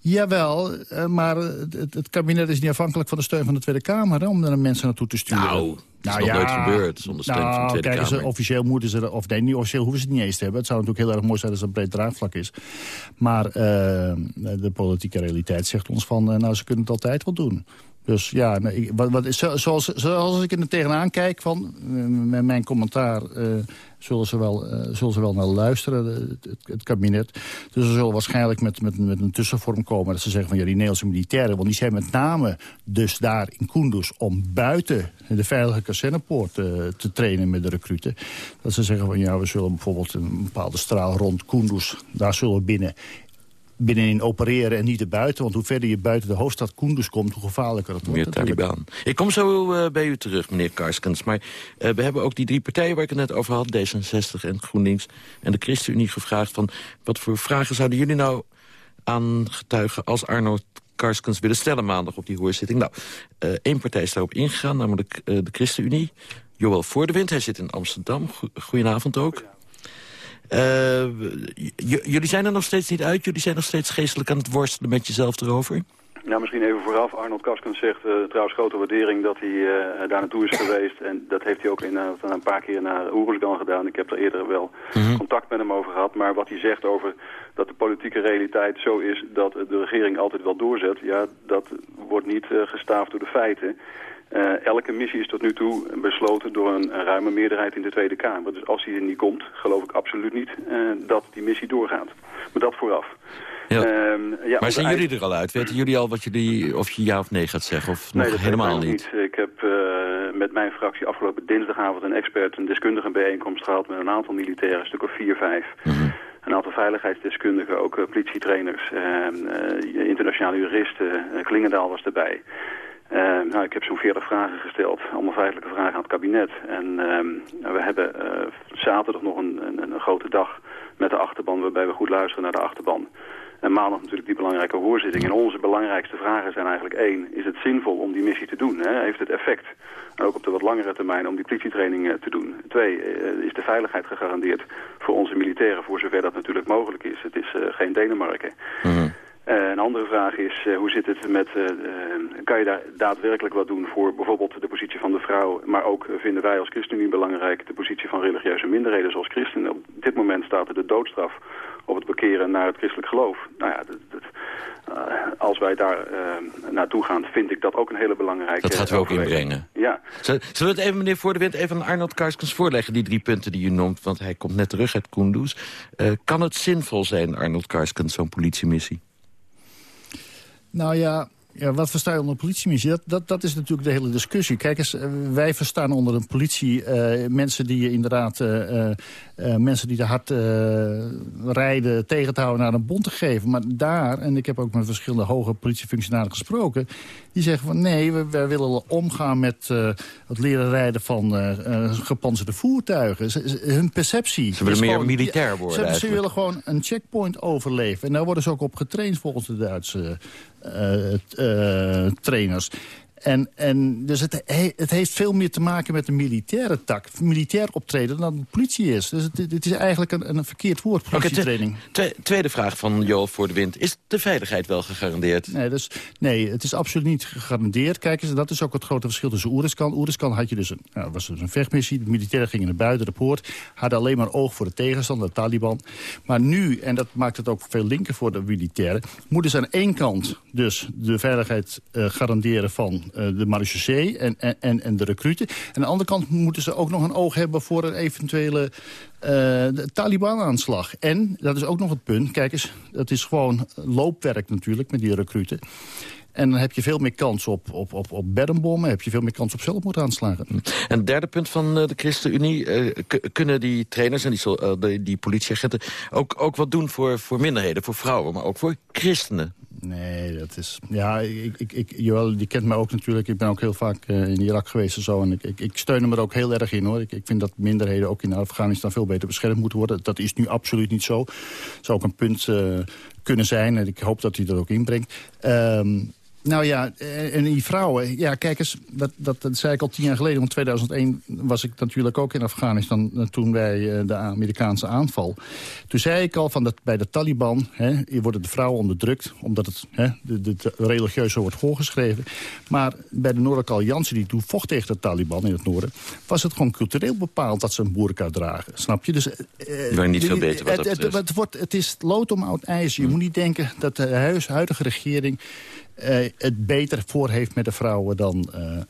Jawel, uh, maar het, het, kabinet is niet afhankelijk van de steun van de Tweede Kamer... Hè, om er mensen naartoe te sturen. Nou, dat is nou, nog ja, nooit gebeurd zonder steun nou, van de Tweede kijk, Kamer. Ze, officieel moeten ze, of nee, niet officieel hoeven ze het niet eens te hebben. Het zou natuurlijk heel erg mooi zijn als het een breed draagvlak is. Maar uh, de politieke realiteit zegt ons van, uh, nou, ze kunnen het altijd wel doen. Dus ja, nee, wat, wat, zoals, zoals ik er tegenaan kijk, van, met mijn commentaar... Uh, zullen, ze wel, uh, zullen ze wel naar luisteren, het, kabinet. Dus ze zullen waarschijnlijk met, met, met een tussenvorm komen... dat ze zeggen van ja, die Nederlandse militairen... want die zijn met name dus daar in Kunduz... om buiten de veilige kazernepoort te trainen met de recruten. Dat ze zeggen van ja, we zullen bijvoorbeeld een bepaalde straal rond Kunduz... daar zullen we binnen binnenin opereren en niet erbuiten. Want hoe verder je buiten de hoofdstad Kunduz komt, hoe gevaarlijker het wordt. Meer Taliban. Ik kom zo uh, bij u terug, meneer Karskens. Maar uh, we hebben ook die drie partijen waar ik het net over had... D66 en GroenLinks en de ChristenUnie gevraagd... van wat voor vragen zouden jullie nou aangetuigen als Arno Karskens willen stellen maandag op die hoorzitting? Nou, uh, één partij is daarop ingegaan, namelijk de ChristenUnie. Joël Voordewind, hij zit in Amsterdam. Goedenavond ook. Uh, jullie zijn er nog steeds niet uit? Jullie zijn nog steeds geestelijk aan het worstelen met jezelf erover? Nou, misschien even vooraf. Arnold Kaskens zegt uh, trouwens grote waardering dat hij uh, daar naartoe is geweest. En dat heeft hij ook in, uh, een paar keer naar Oeruzgan gedaan. Ik heb er eerder wel mm -hmm. contact met hem over gehad. Maar wat hij zegt over dat de politieke realiteit zo is dat de regering altijd wel doorzet... ja, dat wordt niet gestaafd door de feiten. Uh, elke missie is tot nu toe besloten door een, een, ruime meerderheid in de Tweede Kamer. Dus als die er niet komt, geloof ik absoluut niet uh, dat die missie doorgaat. Maar dat vooraf. Ja. Uh, ja, maar zijn jullie er al uit? Weten jullie al wat jullie, of je ja of nee gaat zeggen? Of nee, nog dat helemaal niet? niet? Ik heb uh, met mijn fractie afgelopen dinsdagavond een expert, een deskundige bijeenkomst gehad met een aantal militairen, een stuk of vier, vijf. Mm -hmm. Een aantal veiligheidsdeskundigen, ook uh, politietrainers, uh, internationale juristen. Klingendaal was erbij. Uh, nou, ik heb zo'n 40 vragen gesteld, allemaal feitelijke vragen aan het kabinet. En uh, we hebben uh, zaterdag nog een, een, een, grote dag met de achterban, waarbij we goed luisteren naar de achterban. En maandag natuurlijk die belangrijke hoorzitting. En onze belangrijkste vragen zijn eigenlijk één, is het zinvol om die missie te doen? Hè? Heeft het effect, ook op de wat langere termijn, om die politietraining te doen? Twee, is de veiligheid gegarandeerd voor onze militairen, voor zover dat natuurlijk mogelijk is? Het is geen Denemarken. -hmm. Uh, een andere vraag is, uh, hoe zit het met, uh, kan je daar daadwerkelijk wat doen voor bijvoorbeeld de positie van de vrouw, maar ook vinden wij als ChristenUnie belangrijk de positie van religieuze minderheden zoals christenen. Op dit moment staat er de doodstraf op het bekeren naar het christelijk geloof. Nou ja, dat, dat, als wij daar naartoe gaan, vind ik dat ook een hele belangrijke... Dat gaat u ook inbrengen. Ja. Zullen we het even, meneer Voor de Wind, even aan Arnold Karskens voorleggen, die drie punten die u noemt, want hij komt net terug uit Kunduz. kan het zinvol zijn, Arnold Karskens, zo'n politiemissie? Nou ja, Ja, wat versta je onder politiemissie? Dat, dat, dat is natuurlijk de hele discussie. Kijk eens, eh, wij verstaan onder een politie uh, mensen die inderdaad... Uh, mensen die te hard rijden tegen te houden naar een bond te geven. Maar daar, en ik heb ook met verschillende hoge politiefunctionarissen gesproken... die zeggen van nee, we, wij willen omgaan met het leren rijden van gepanzerde voertuigen. Ze, hun perceptie... Ze willen meer militair worden ze, ze, willen gewoon een checkpoint overleven. En daar worden ze ook op getraind volgens de Duitse uh, uh, trainers. En, en dus het, het heeft veel meer te maken met de militaire tak. Militair optreden dan de politie is. Dus het, het is eigenlijk een, een verkeerd woord, politietraining. Okay, tweede vraag van Joel voor de Wind. Is de veiligheid wel gegarandeerd? Nee, dus, nee, het is absoluut niet gegarandeerd. Kijk eens, dat is ook het grote verschil tussen Oeriskan. Oeriskan had je dus een, nou, was dus een vechtmissie. De militairen gingen naar buiten, de poort. Hadden alleen maar oog voor de tegenstander, de Taliban. Maar nu, en dat maakt het ook veel linker voor de militairen... moeten ze aan één kant dus de veiligheid uh, garanderen van de marechaussee en, en, en de recruten. En aan de andere kant moeten ze ook nog een oog hebben voor een eventuele uh, Taliban-aanslag. En, dat is ook nog het punt, kijk eens, het is gewoon loopwerk natuurlijk met die recruten. En dan heb je veel meer kans op, op, op, op bermbommen, heb je veel meer kans op zelfmoordaanslagen. En het derde punt van de ChristenUnie, uh, kunnen die trainers en die, uh, die, die politieagenten ook, ook wat doen voor, voor minderheden, voor vrouwen, maar ook voor christenen? Nee, dat is... Ja, ik, ik, ik, Joël, die kent mij ook natuurlijk. Ik ben ook heel vaak uh, in Irak geweest en zo. En ik, ik, ik steun hem er ook heel erg in, hoor. Ik, ik vind dat minderheden ook in Afghanistan veel beter beschermd moeten worden. Dat is nu absoluut niet zo. Dat zou ook een punt uh, kunnen zijn. En ik hoop dat hij dat ook inbrengt. Um, nou ja, eh, en die vrouwen, ja kijk eens, dat, dat, dat zei ik al tien jaar geleden. Want 2001 was ik natuurlijk ook in Afghanistan eh, toen bij eh, de Amerikaanse aanval. Toen zei ik al van dat bij de Taliban hè, worden de vrouwen onderdrukt. Omdat het hè, de, de, de religieuze wordt voorgeschreven. Maar bij de Noordelijke Alliantie die toen vocht tegen de Taliban in het noorden... was het gewoon cultureel bepaald dat ze een boerka dragen. Snap je? Dus, uh, niet veel beter wat het, het, het, wordt, het is lood om oud ijs. Je hm. moet niet denken dat de huidige regering het beter voor heeft met de vrouwen dan... Uh,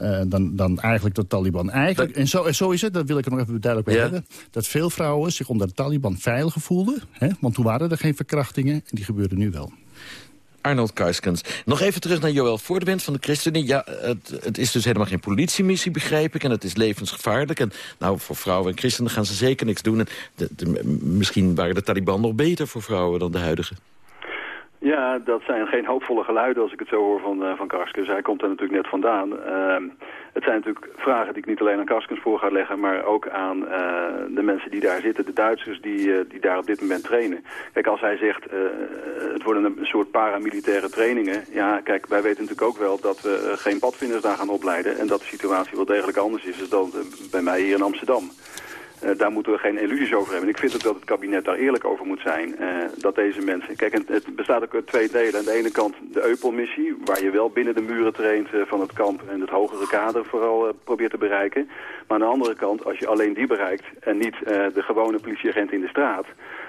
uh, dan, dan eigenlijk de Taliban. Eigenlijk, en, zo, en zo is het, dat wil ik er nog even duidelijk bij ja. hebben... dat veel vrouwen zich onder de Taliban veiliger voelden. Hè, want toen waren er geen verkrachtingen en die gebeuren nu wel. Arnold Karskens. Nog even terug naar Joël Voordewind van de ChristenUnie. Ja, het, het, is dus helemaal geen politiemissie, begrijp ik. En het is levensgevaarlijk. En nou, voor vrouwen en christenen gaan ze zeker niks doen. En de, de, misschien waren de Taliban nog beter voor vrouwen dan de huidige. Ja, dat zijn geen hoopvolle geluiden als ik het zo hoor van, uh, van Karskens. Hij komt er natuurlijk net vandaan. Uh, het zijn natuurlijk vragen die ik niet alleen aan Karskens voor ga leggen... maar ook aan uh, de mensen die daar zitten, de Duitsers die, die daar op dit moment trainen. Kijk, als hij zegt, het worden een soort paramilitaire trainingen... ja, kijk, wij weten natuurlijk ook wel dat we geen padvinders daar gaan opleiden... en dat de situatie wel degelijk anders is dan bij mij hier in Amsterdam. Uh, daar moeten we geen illusies over hebben. ik vind ook dat het kabinet daar eerlijk over moet zijn. Uh, dat deze mensen... Kijk, het, bestaat ook uit twee delen. Aan de ene kant de Eupol-missie, waar je wel binnen de muren traint uh, van het kamp... en het hogere kader vooral probeert te bereiken. Maar aan de andere kant, als je alleen die bereikt... en niet de gewone politieagent in de straat...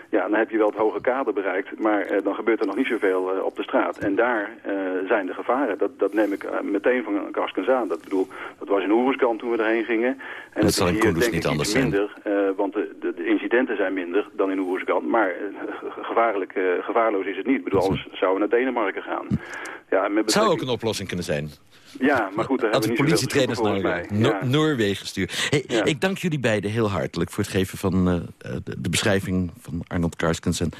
Ja, dan heb je wel het hoge kader bereikt, maar eh, dan gebeurt er nog niet zoveel uh, op de straat. En daar uh, zijn de gevaren. Dat, dat neem ik meteen van Karskens aan. Dat, bedoel, dat was in Oeruzkan toen we erheen gingen. En dat zal in Kunduz niet anders minder, want de, de, de, incidenten zijn minder dan in Oeruzkan. Maar gevaarlijk, gevaarloos is het niet. Ik bedoel, anders zouden we naar Denemarken gaan. Ja, met betrekking... Zou ook een oplossing kunnen zijn. Ja, maar goed, daar hebben we niet politietrainers naar bij. No ja. Noorwegen sturen. Hey, ja. Ik dank jullie beiden heel hartelijk voor het geven van uh, de, de, beschrijving van Arnold Karskens... en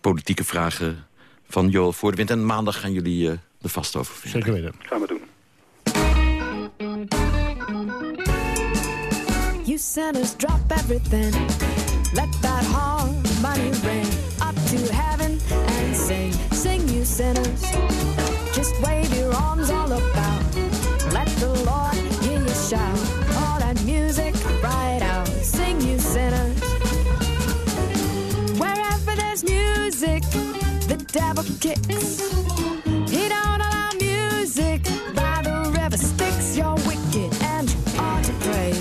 politieke vragen van Joel Voordewind. En maandag gaan jullie uh, er vast over vinden. Zeker weten. Gaan we doen. You sinners drop everything. Let that hard money ring up to heaven and sing. Sing you sinners. Just wave your arms all about. Let the Lord hear you shout. All that music right out. Sing, you sinners. Wherever there's music, the devil kicks. He don't allow music by the river Styx. You're wicked and you ought to pray.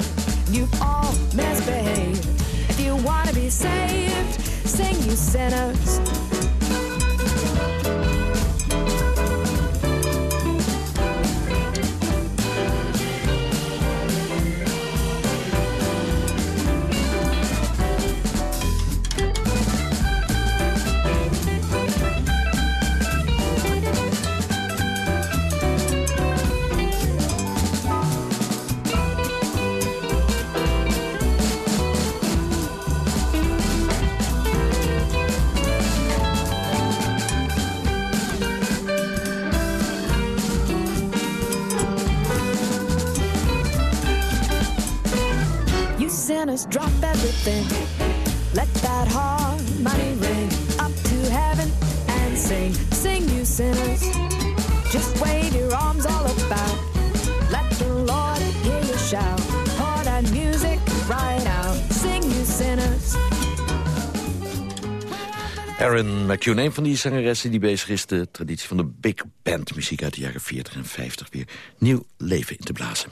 You all misbehave. If you want to be saved, sing, you sinners. Drop everything. Let that harmony ring up to heaven and sing, sing you sinners. Just wave your arms all about. Let the Lord hear you shout. Pour that music right out. Sing you sinners. Aaron McCune, een van die zangeressen die bezig is... de traditie van de big band muziek uit de jaren 40 en 50 weer nieuw leven in te blazen.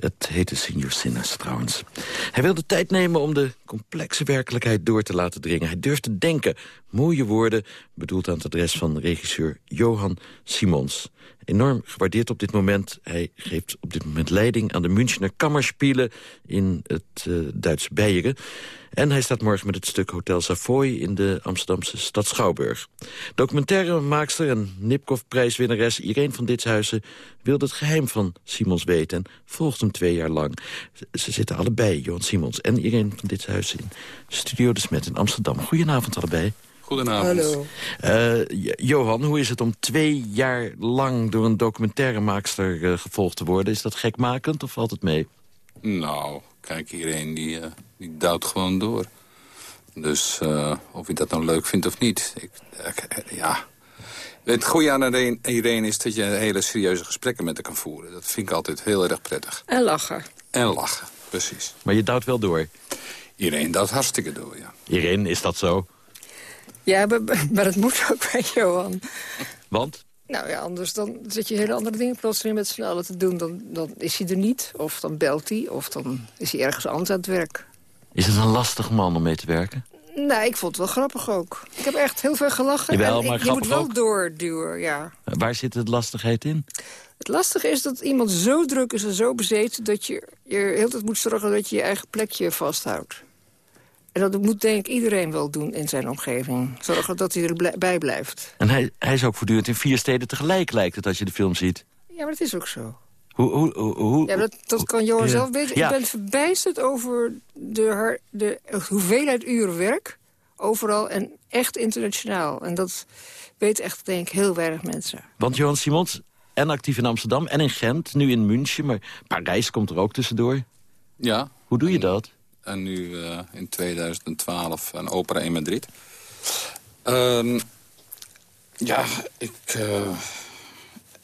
Het heette Senior Sinners trouwens. Hij wilde tijd nemen om de complexe werkelijkheid door te laten dringen. Hij durfde denken. Mooie woorden, bedoeld aan het adres van regisseur Johan Simons. Enorm gewaardeerd op dit moment. Hij geeft op dit moment leiding aan de Münchner Kammerspielen... in het uh, Duitse Beieren. En hij staat morgen met het stuk Hotel Savoy in de Amsterdamse stad Schouwburg. Documentairemaakster en Nipkoff-prijswinnares Irene van Ditshuizen... wilde het geheim van Simons weten en volgt hem twee jaar lang. Ze zitten allebei, Johan Simons en Irene van Ditshuizen... in Studio de Smet in Amsterdam. Goedenavond allebei. Goedenavond. Hallo. Uh, Johan, hoe is het om twee jaar lang door een documentairemaakster uh, gevolgd te worden? Is dat gekmakend of valt het mee? Nou, kijk, iedereen die, uh, die duwt gewoon door. Dus uh, of je dat nou leuk vindt of niet. Ik, ik, ja. Het goede aan iedereen is dat je hele serieuze gesprekken met haar kan voeren. Dat vind ik altijd heel erg prettig. En lachen. En lachen, precies. Maar je duwt wel door? Iedereen duwt hartstikke door, ja. Iedereen, is dat zo? Ja, maar, maar het moet ook bij Johan. Want? Nou ja, anders dan zit je hele andere dingen plotseling met z'n allen te doen. Dan, dan is hij er niet, of dan belt hij, of dan is hij ergens anders aan het werk. Is het een lastig man om mee te werken? Nou, ik vond het wel grappig ook. Ik heb echt heel veel gelachen. Jawel, en maar ik, je moet wel ook. doorduwen, ja. Waar zit het lastigheid in? Het lastige is dat iemand zo druk is en zo bezeten... dat je, je heel tijd moet zorgen dat je je eigen plekje vasthoudt. En dat moet denk ik iedereen wel doen in zijn omgeving. Zorgen dat hij erbij blijft. En hij, hij is ook voortdurend in vier steden tegelijk, lijkt het, als je de film ziet. Ja, maar dat is ook zo. Hoe, hoe, hoe, ja, dat, dat kan Johan ja. zelf weten. Ja. Ik ben verbijsterd over de, de hoeveelheid uren werk. Overal en echt internationaal. En dat weet echt, denk ik, heel weinig mensen. Want Johan Simons, en actief in Amsterdam en in Gent, nu in München... maar Parijs komt er ook tussendoor. Ja. Hoe doe je dat? En nu uh, in 2012 een opera in Madrid. Um, ja, ik... Uh,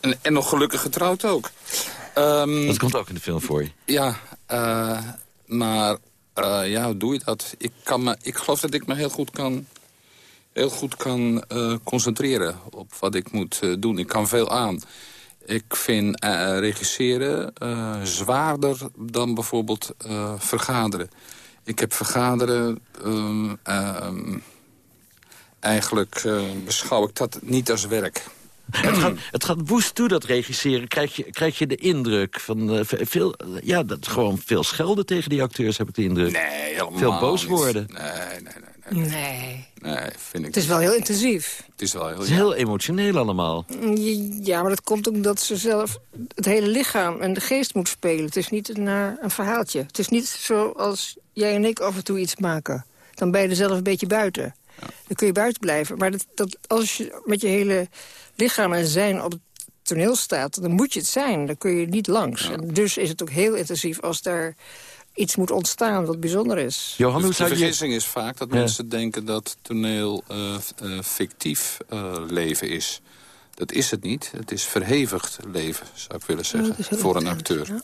en, en, nog gelukkig getrouwd ook. Um, dat komt ook in de film voor je. Ja, uh, maar ja, hoe doe je dat? Ik, kan me, ik geloof dat ik me heel goed kan, heel goed kan concentreren op wat ik moet doen. Ik kan veel aan. Ik vind uh, regisseren uh, zwaarder dan bijvoorbeeld uh, vergaderen. Ik heb vergaderen... Um, eigenlijk beschouw ik dat niet als werk. Het gaat, het gaat woest toe, dat regisseren. Krijg je, krijg je de indruk van veel, ja, dat gewoon veel schelden tegen die acteurs, heb ik de indruk. Nee, helemaal Veel boos worden. Nee, nee, nee. Nee. nee. Vind ik Het is wel heel intensief. Het is wel heel... Het is heel emotioneel allemaal. Ja, maar dat komt ook omdat ze zelf het hele lichaam en de geest moet spelen. Het is niet een, uh, een verhaaltje. Het is niet zoals jij en ik af en toe iets maken. Dan ben je er zelf een beetje buiten. Ja. Dan kun je buiten blijven. Maar dat, dat, als je met je hele lichaam en zijn op het toneel staat... dan moet je het zijn. Dan kun je niet langs. Ja. En dus is het ook heel intensief als daar iets moet ontstaan wat bijzonder is. Johan, de je... vergissing is vaak dat Ja. mensen denken dat toneel uh, uh, fictief uh, leven is. Dat is het niet. Het is verhevigd leven, zou ik willen zeggen, voor een acteur. ja.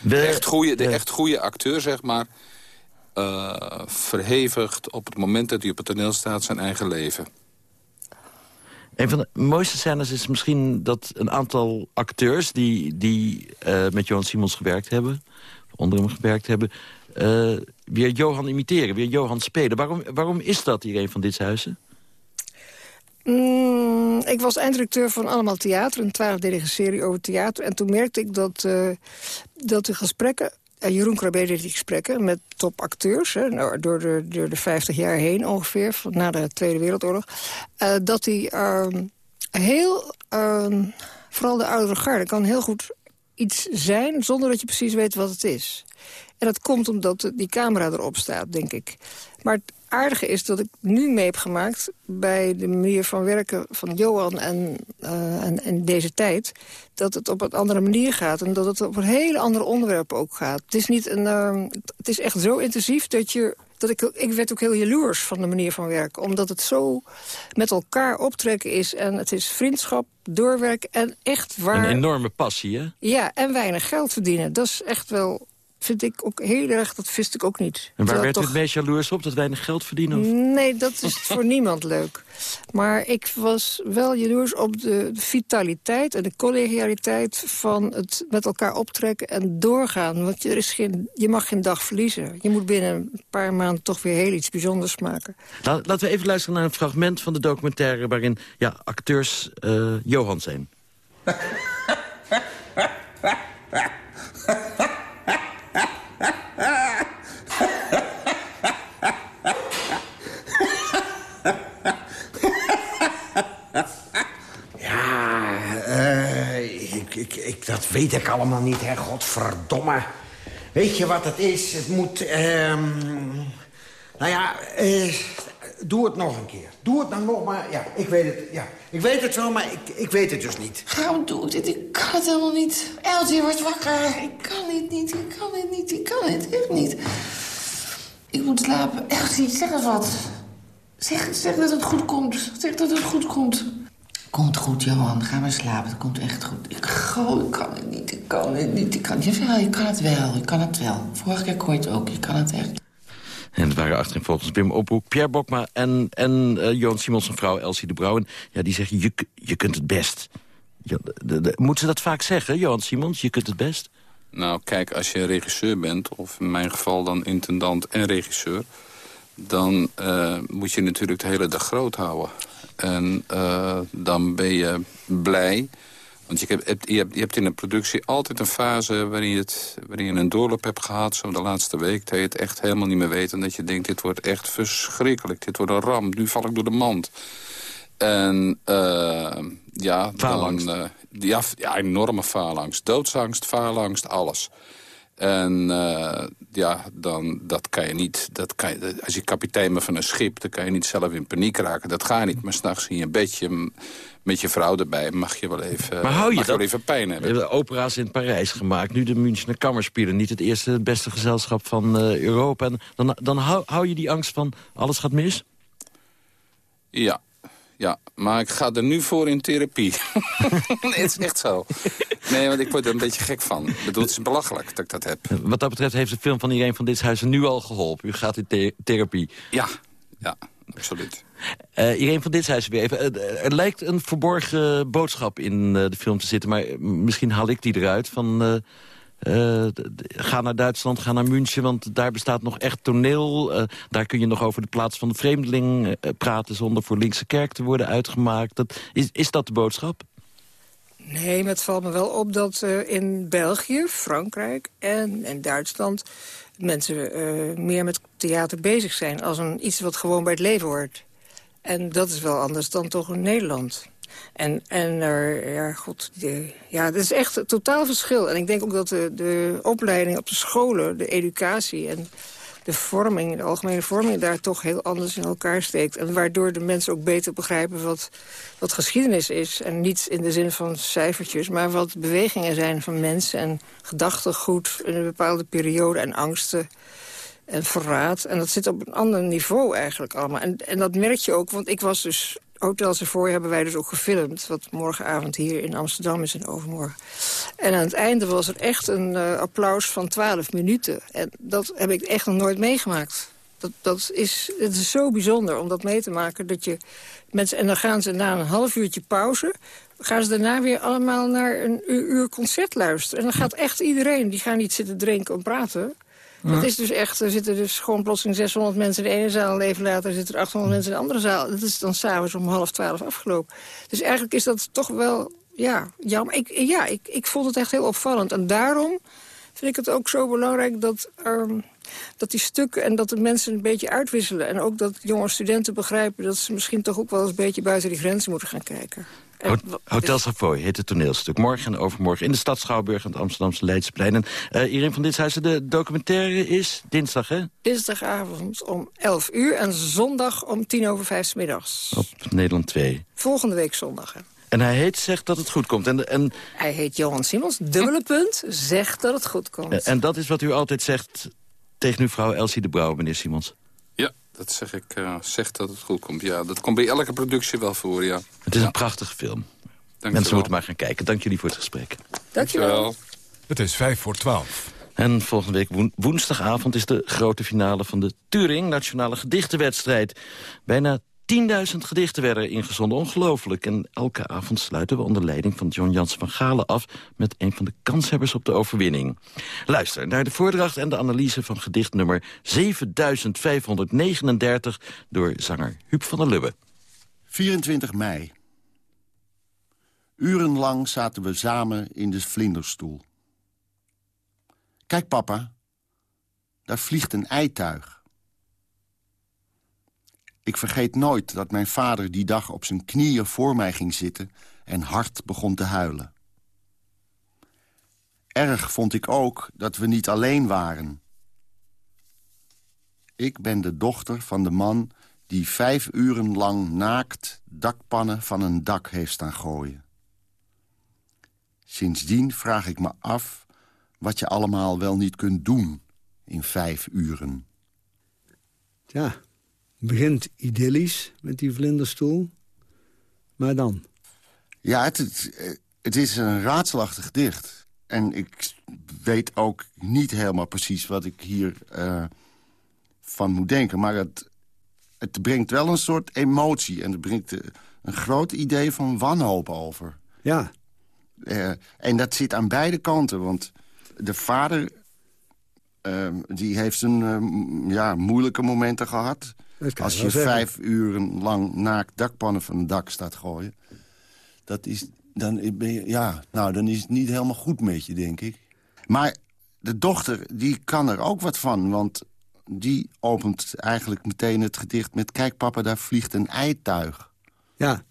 De, echt goede, de echt goede acteur, zeg maar, uh, verhevigt op het moment dat hij op het toneel staat zijn eigen leven. Een van de mooiste scènes is misschien dat een aantal acteurs... die, die uh, met Johan Simons gewerkt hebben, onder hem gewerkt hebben... Uh, weer Johan imiteren, weer Johan spelen. Waarom, waarom is dat, Irene van Ditshuizen? Mm, ik was einddirecteur van Allemaal Theater, een twaalfdelige serie over theater. En toen merkte ik dat, uh, dat de gesprekken... Uh, Jeroen Krabbe deed die gesprekken met topacteurs... Hè, nou, door, de, door de 50 jaar heen ongeveer, van, na de Tweede Wereldoorlog... Dat die heel... ehm, vooral de oudere garde kan heel goed iets zijn... zonder dat je precies weet wat het is. En dat komt omdat die camera erop staat, denk ik. Maar aardige is dat ik nu mee heb gemaakt... bij de manier van werken van Johan en, uh, en, deze tijd... dat het op een andere manier gaat en dat het op een hele andere onderwerp ook gaat. Het is, niet een, uh, het is echt zo intensief dat je... Dat ik, ik werd ook heel jaloers van de manier van werken. Omdat het zo met elkaar optrekken is. En het is vriendschap, doorwerken en echt waar... Een enorme passie, hè? Ja, en weinig geld verdienen. Dat is echt wel vind ik ook heel erg, dat wist ik ook niet. En waar werd toch... het meest jaloers op, dat weinig geld verdienen? Of? Nee, dat is voor niemand leuk. Maar ik was wel jaloers op de, de, vitaliteit en de collegialiteit... van het met elkaar optrekken en doorgaan. Want er is geen, je mag geen dag verliezen. Je moet binnen een paar maanden toch weer heel iets bijzonders maken. Laten we even luisteren naar een fragment van de documentaire... waarin ja, acteurs uh, Johan zijn. ik, ik, dat weet ik allemaal niet, hè. Godverdomme. Weet je wat het is? Het moet... Um... Nou ja, uh, doe het nog een keer. Doe het dan nog maar. Ja, ik weet het. Ja, ik weet het wel, maar ik, ik weet het dus niet. Waarom doe ik dit? Ik kan het helemaal niet. Elsie wordt wakker. Ik kan dit niet. Ik kan dit niet. Ik kan het echt niet. Ik moet slapen. Elsie, zeg eens wat. Zeg, zeg dat het goed komt. Zeg dat het goed komt. Komt goed, Johan. Ga maar slapen. Het komt echt goed. Ik, ik kan het niet. Ik kan het niet. Ik kan, jawel, je kan het wel. Je kan het wel. Vorige keer kon je het ook. Je kan het echt. En het waren achterin volgens Wim Opbroek, Pierre Bokma en, en uh, Johan Simons vrouw Elsie de Brouwen. Ja, die zeggen, je, je kunt het best. Ja, de, ze dat vaak zeggen, Johan Simons? Je kunt het best? Nou, kijk, als je regisseur bent, of in mijn geval dan intendant en regisseur... dan uh, moet je natuurlijk de hele dag groot houden. En uh, dan ben je blij. Want je hebt, je, hebt, je hebt in een productie altijd een fase waarin je, het, waarin je een doorloop hebt gehad... zo de laatste week, dat je het echt helemaal niet meer weet... en dat je denkt, dit wordt echt verschrikkelijk. Dit wordt een ramp, nu val ik door de mand. En uh, ja, faalangst. Dan, uh, ja, ja, enorme faalangst. Doodsangst, faalangst, alles. En uh, ja, dan, dat kan je niet. Dat kan je, als je kapitein bent van een schip, dan kan je niet zelf in paniek raken. Dat gaat niet. Maar s'nachts in je bedje met je vrouw erbij mag je wel even, maar hou je mag dat? wel even pijn hebben. De opera's in Parijs gemaakt. Nu de Münchner Kammerspielen. Niet het eerste, het beste gezelschap van uh, Europa. En dan, dan hou, hou je die angst van alles gaat mis? Ja, ja, maar ik ga er nu voor in therapie. nee, het is echt zo. Nee, want ik word er een beetje gek van. Ik bedoel, het is belachelijk dat ik dat heb. Wat dat betreft heeft de film van Irene van Ditshuizen nu al geholpen. U gaat in the therapie. Ja, ja, absoluut. Uh, Irene van Ditshuizen weer even. Uh, er lijkt een verborgen boodschap in uh, de film te zitten. Maar misschien haal ik die eruit van... Uh, ga naar Duitsland, ga naar München, want daar bestaat nog echt toneel. Uh, daar kun je nog over de plaats van de vreemdeling uh, praten... zonder voor linkse kerk te worden uitgemaakt. Dat, is, is dat de boodschap? Nee, maar het valt me wel op dat in België, Frankrijk en, en Duitsland... mensen meer met theater bezig zijn als een, iets wat gewoon bij het leven hoort. En dat is wel anders dan toch in Nederland. En, en uh, ja, god, de, ja, dat is echt een totaal verschil. En ik denk ook dat de, de opleiding op de scholen, de educatie en de vorming, de algemene vorming, daar toch heel anders in elkaar steekt. En waardoor de mensen ook beter begrijpen wat, wat geschiedenis is. En niet in de zin van cijfertjes, maar wat bewegingen zijn van mensen en gedachtegoed in een bepaalde periode en angsten en verraad. En dat zit op een ander niveau eigenlijk allemaal. En, en dat merk je ook, want ik was dus Hotel Savoy hebben wij dus ook gefilmd. Wat morgenavond hier in Amsterdam is en overmorgen. En aan het einde was er echt een uh, applaus van 12 minuten. En dat heb ik echt nog nooit meegemaakt. Dat, dat is, het is zo bijzonder om dat mee te maken. Dat je mensen, en dan gaan ze na een half uurtje pauze... gaan ze daarna weer allemaal naar een uur concert luisteren. En dan gaat echt iedereen, die gaan niet zitten drinken en praten... Dat is dus echt, er zitten dus gewoon plotseling 600 mensen in de ene zaal... en even later zitten er 800 mensen in de andere zaal. Dat is dan s'avonds om half twaalf afgelopen. Dus eigenlijk is dat toch wel, ja, jammer. Ik, ja, ik, ik vond het echt heel opvallend. En daarom vind ik het ook zo belangrijk dat, um, dat die stukken... en dat de mensen een beetje uitwisselen. En ook dat jonge studenten begrijpen dat ze misschien toch ook wel eens een beetje buiten die grenzen moeten gaan kijken. En wa- Hotel Savoy heet het toneelstuk. Morgen en overmorgen in de stad Schouwburg en het Amsterdamse Leidseplein. En uh, Irene van Ditshuizen, de documentaire is dinsdag, hè? Dinsdagavond om 11 uur en zondag om tien over vijf 's middags. Op Nederland 2. Volgende week zondag. hè. En hij heet zegt dat het goed komt. En, en, Hij heet Johan Simons, dubbele punt, zegt dat het goed komt. en dat is wat u altijd zegt tegen uw vrouw Elsie de Brouwer, meneer Simons. Dat zeg ik. eh zeg dat het goed komt. Ja, dat komt bij elke productie wel voor, ja. Het is een prachtige film. Mensen moeten maar gaan kijken. Dank jullie voor het gesprek. Dankjewel. Het is vijf voor twaalf. En volgende week woen- woensdagavond is de grote finale van de Turing Nationale Gedichtenwedstrijd. Bijna 10.000 gedichten werden ingezonden, ongelooflijk. En elke avond sluiten we onder leiding van John Jansen van Galen af... met een van de kanshebbers op de overwinning. Luister naar de voordracht en de analyse van gedicht nummer 7539... door zanger Huub van der Lubbe. 24 mei. Urenlang zaten we samen in de vlinderstoel. Kijk, papa. Daar vliegt een eituig. Ik vergeet nooit dat mijn vader die dag op zijn knieën voor mij ging zitten... en hard begon te huilen. Erg vond ik ook dat we niet alleen waren. Ik ben de dochter van de man die vijf uren lang naakt dakpannen van een dak heeft staan gooien. Sindsdien vraag ik me af wat je allemaal wel niet kunt doen in vijf uren. Ja, begint idyllisch met die vlinderstoel. Maar dan? Ja, het, het, het is een raadselachtig gedicht. En ik weet ook niet helemaal precies wat ik hier eh, van moet denken. Maar het, het brengt wel een soort emotie. En het brengt eh, een groot idee van wanhoop over. Ja. Eh, en dat zit aan beide kanten. Want de vader eh, die heeft een eh, ja, moeilijke momenten gehad. Als je vijf uren lang naakt dakpannen van een dak staat gooien... Dat is, dan, ben je, ja, nou, dan is het niet helemaal goed met je, denk ik. Maar de dochter, die kan er ook wat van. Want die opent eigenlijk meteen het gedicht met... Kijk, papa, daar vliegt een eituig. Ja.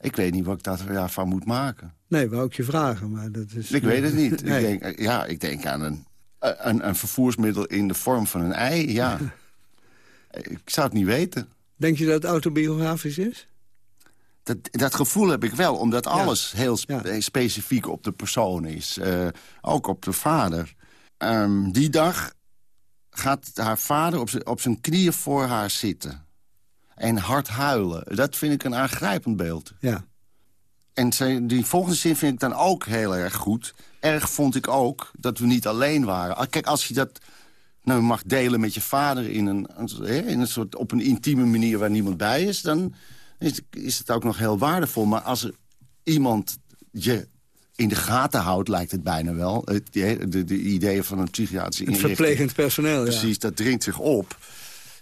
Ik weet niet wat ik daarvan moet maken. Nee, wou ik je vragen, maar dat is... Ik weet het niet. Nee. Ik denk, ja, ik denk aan een, een, een vervoersmiddel in de vorm van een ei, ja. ik zou het niet weten. Denk je dat het autobiografisch is? Dat, dat gevoel heb ik wel, omdat alles heel spe- specifiek op de persoon is. Eh, ook op de vader. Ehm, die dag gaat haar vader op op zijn knieën voor haar zitten. En hard huilen. Dat vind ik een aangrijpend beeld. Ja. En die volgende zin vind ik dan ook heel erg goed. Erg vond ik ook dat we niet alleen waren. Ah, Kijk, als je dat nou, mag delen met je vader... In een, in een soort, op een intieme manier waar niemand bij is... dan is, is het ook nog heel waardevol. Maar als er iemand je in de gaten houdt, lijkt het bijna wel. Het, de, de, de ideeën van een psychiatrische Het inrichting. verplegend personeel, ja. Precies, dat dringt zich op.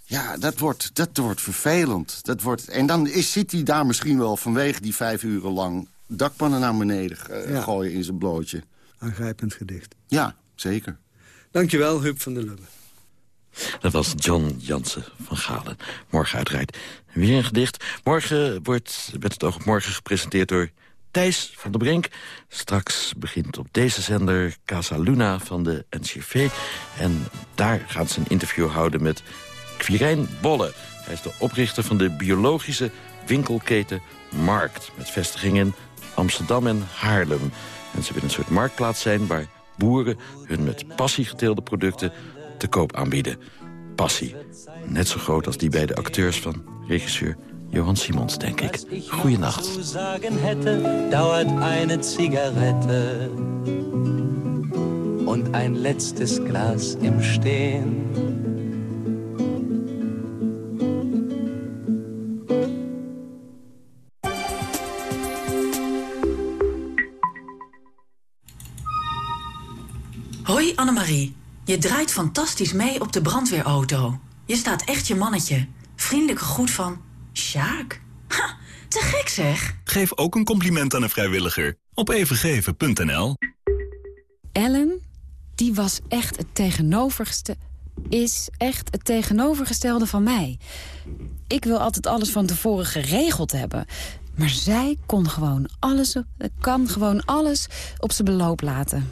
Ja, dat wordt, dat wordt vervelend. Dat wordt, en dan is, zit hij daar misschien wel vanwege die vijf uren lang... dakpannen naar beneden eh, Ja. gooien in zijn blootje. Aangrijpend gedicht. Ja, zeker. Dankjewel, Huub van der Lubbe. Dat was John Jansen van Galen. Morgen uiteraard weer een gedicht. Morgen wordt met het oog op morgen gepresenteerd door Thijs van der Brink. Straks begint op deze zender Casa Luna van de NCRV. En daar gaat ze een interview houden met Quirijn Bolle. Hij is de oprichter van de biologische winkelketen Markt. Met vestigingen in Amsterdam en Haarlem. En ze willen een soort marktplaats zijn waar boeren hun met passie geteelde producten te koop aanbieden. Passie. Net zo groot als die bij de acteurs van regisseur Johan Simons, denk ik. Goeienacht. dauert eine Zigarette und ein letztes Glas im Stehen. Hoi Annemarie. Je draait fantastisch mee op de brandweerauto. Je staat echt je mannetje. Vriendelijke groet van... Sjaak? Ha, te gek zeg. Geef ook een compliment aan een vrijwilliger op evengeven.nl. Ellen, die was echt het tegenovergestelde... is echt het tegenovergestelde van mij. Ik wil altijd alles van tevoren geregeld hebben. Maar zij kon gewoon alles, kan gewoon alles op zijn beloop laten.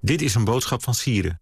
Dit is een boodschap van Sieren.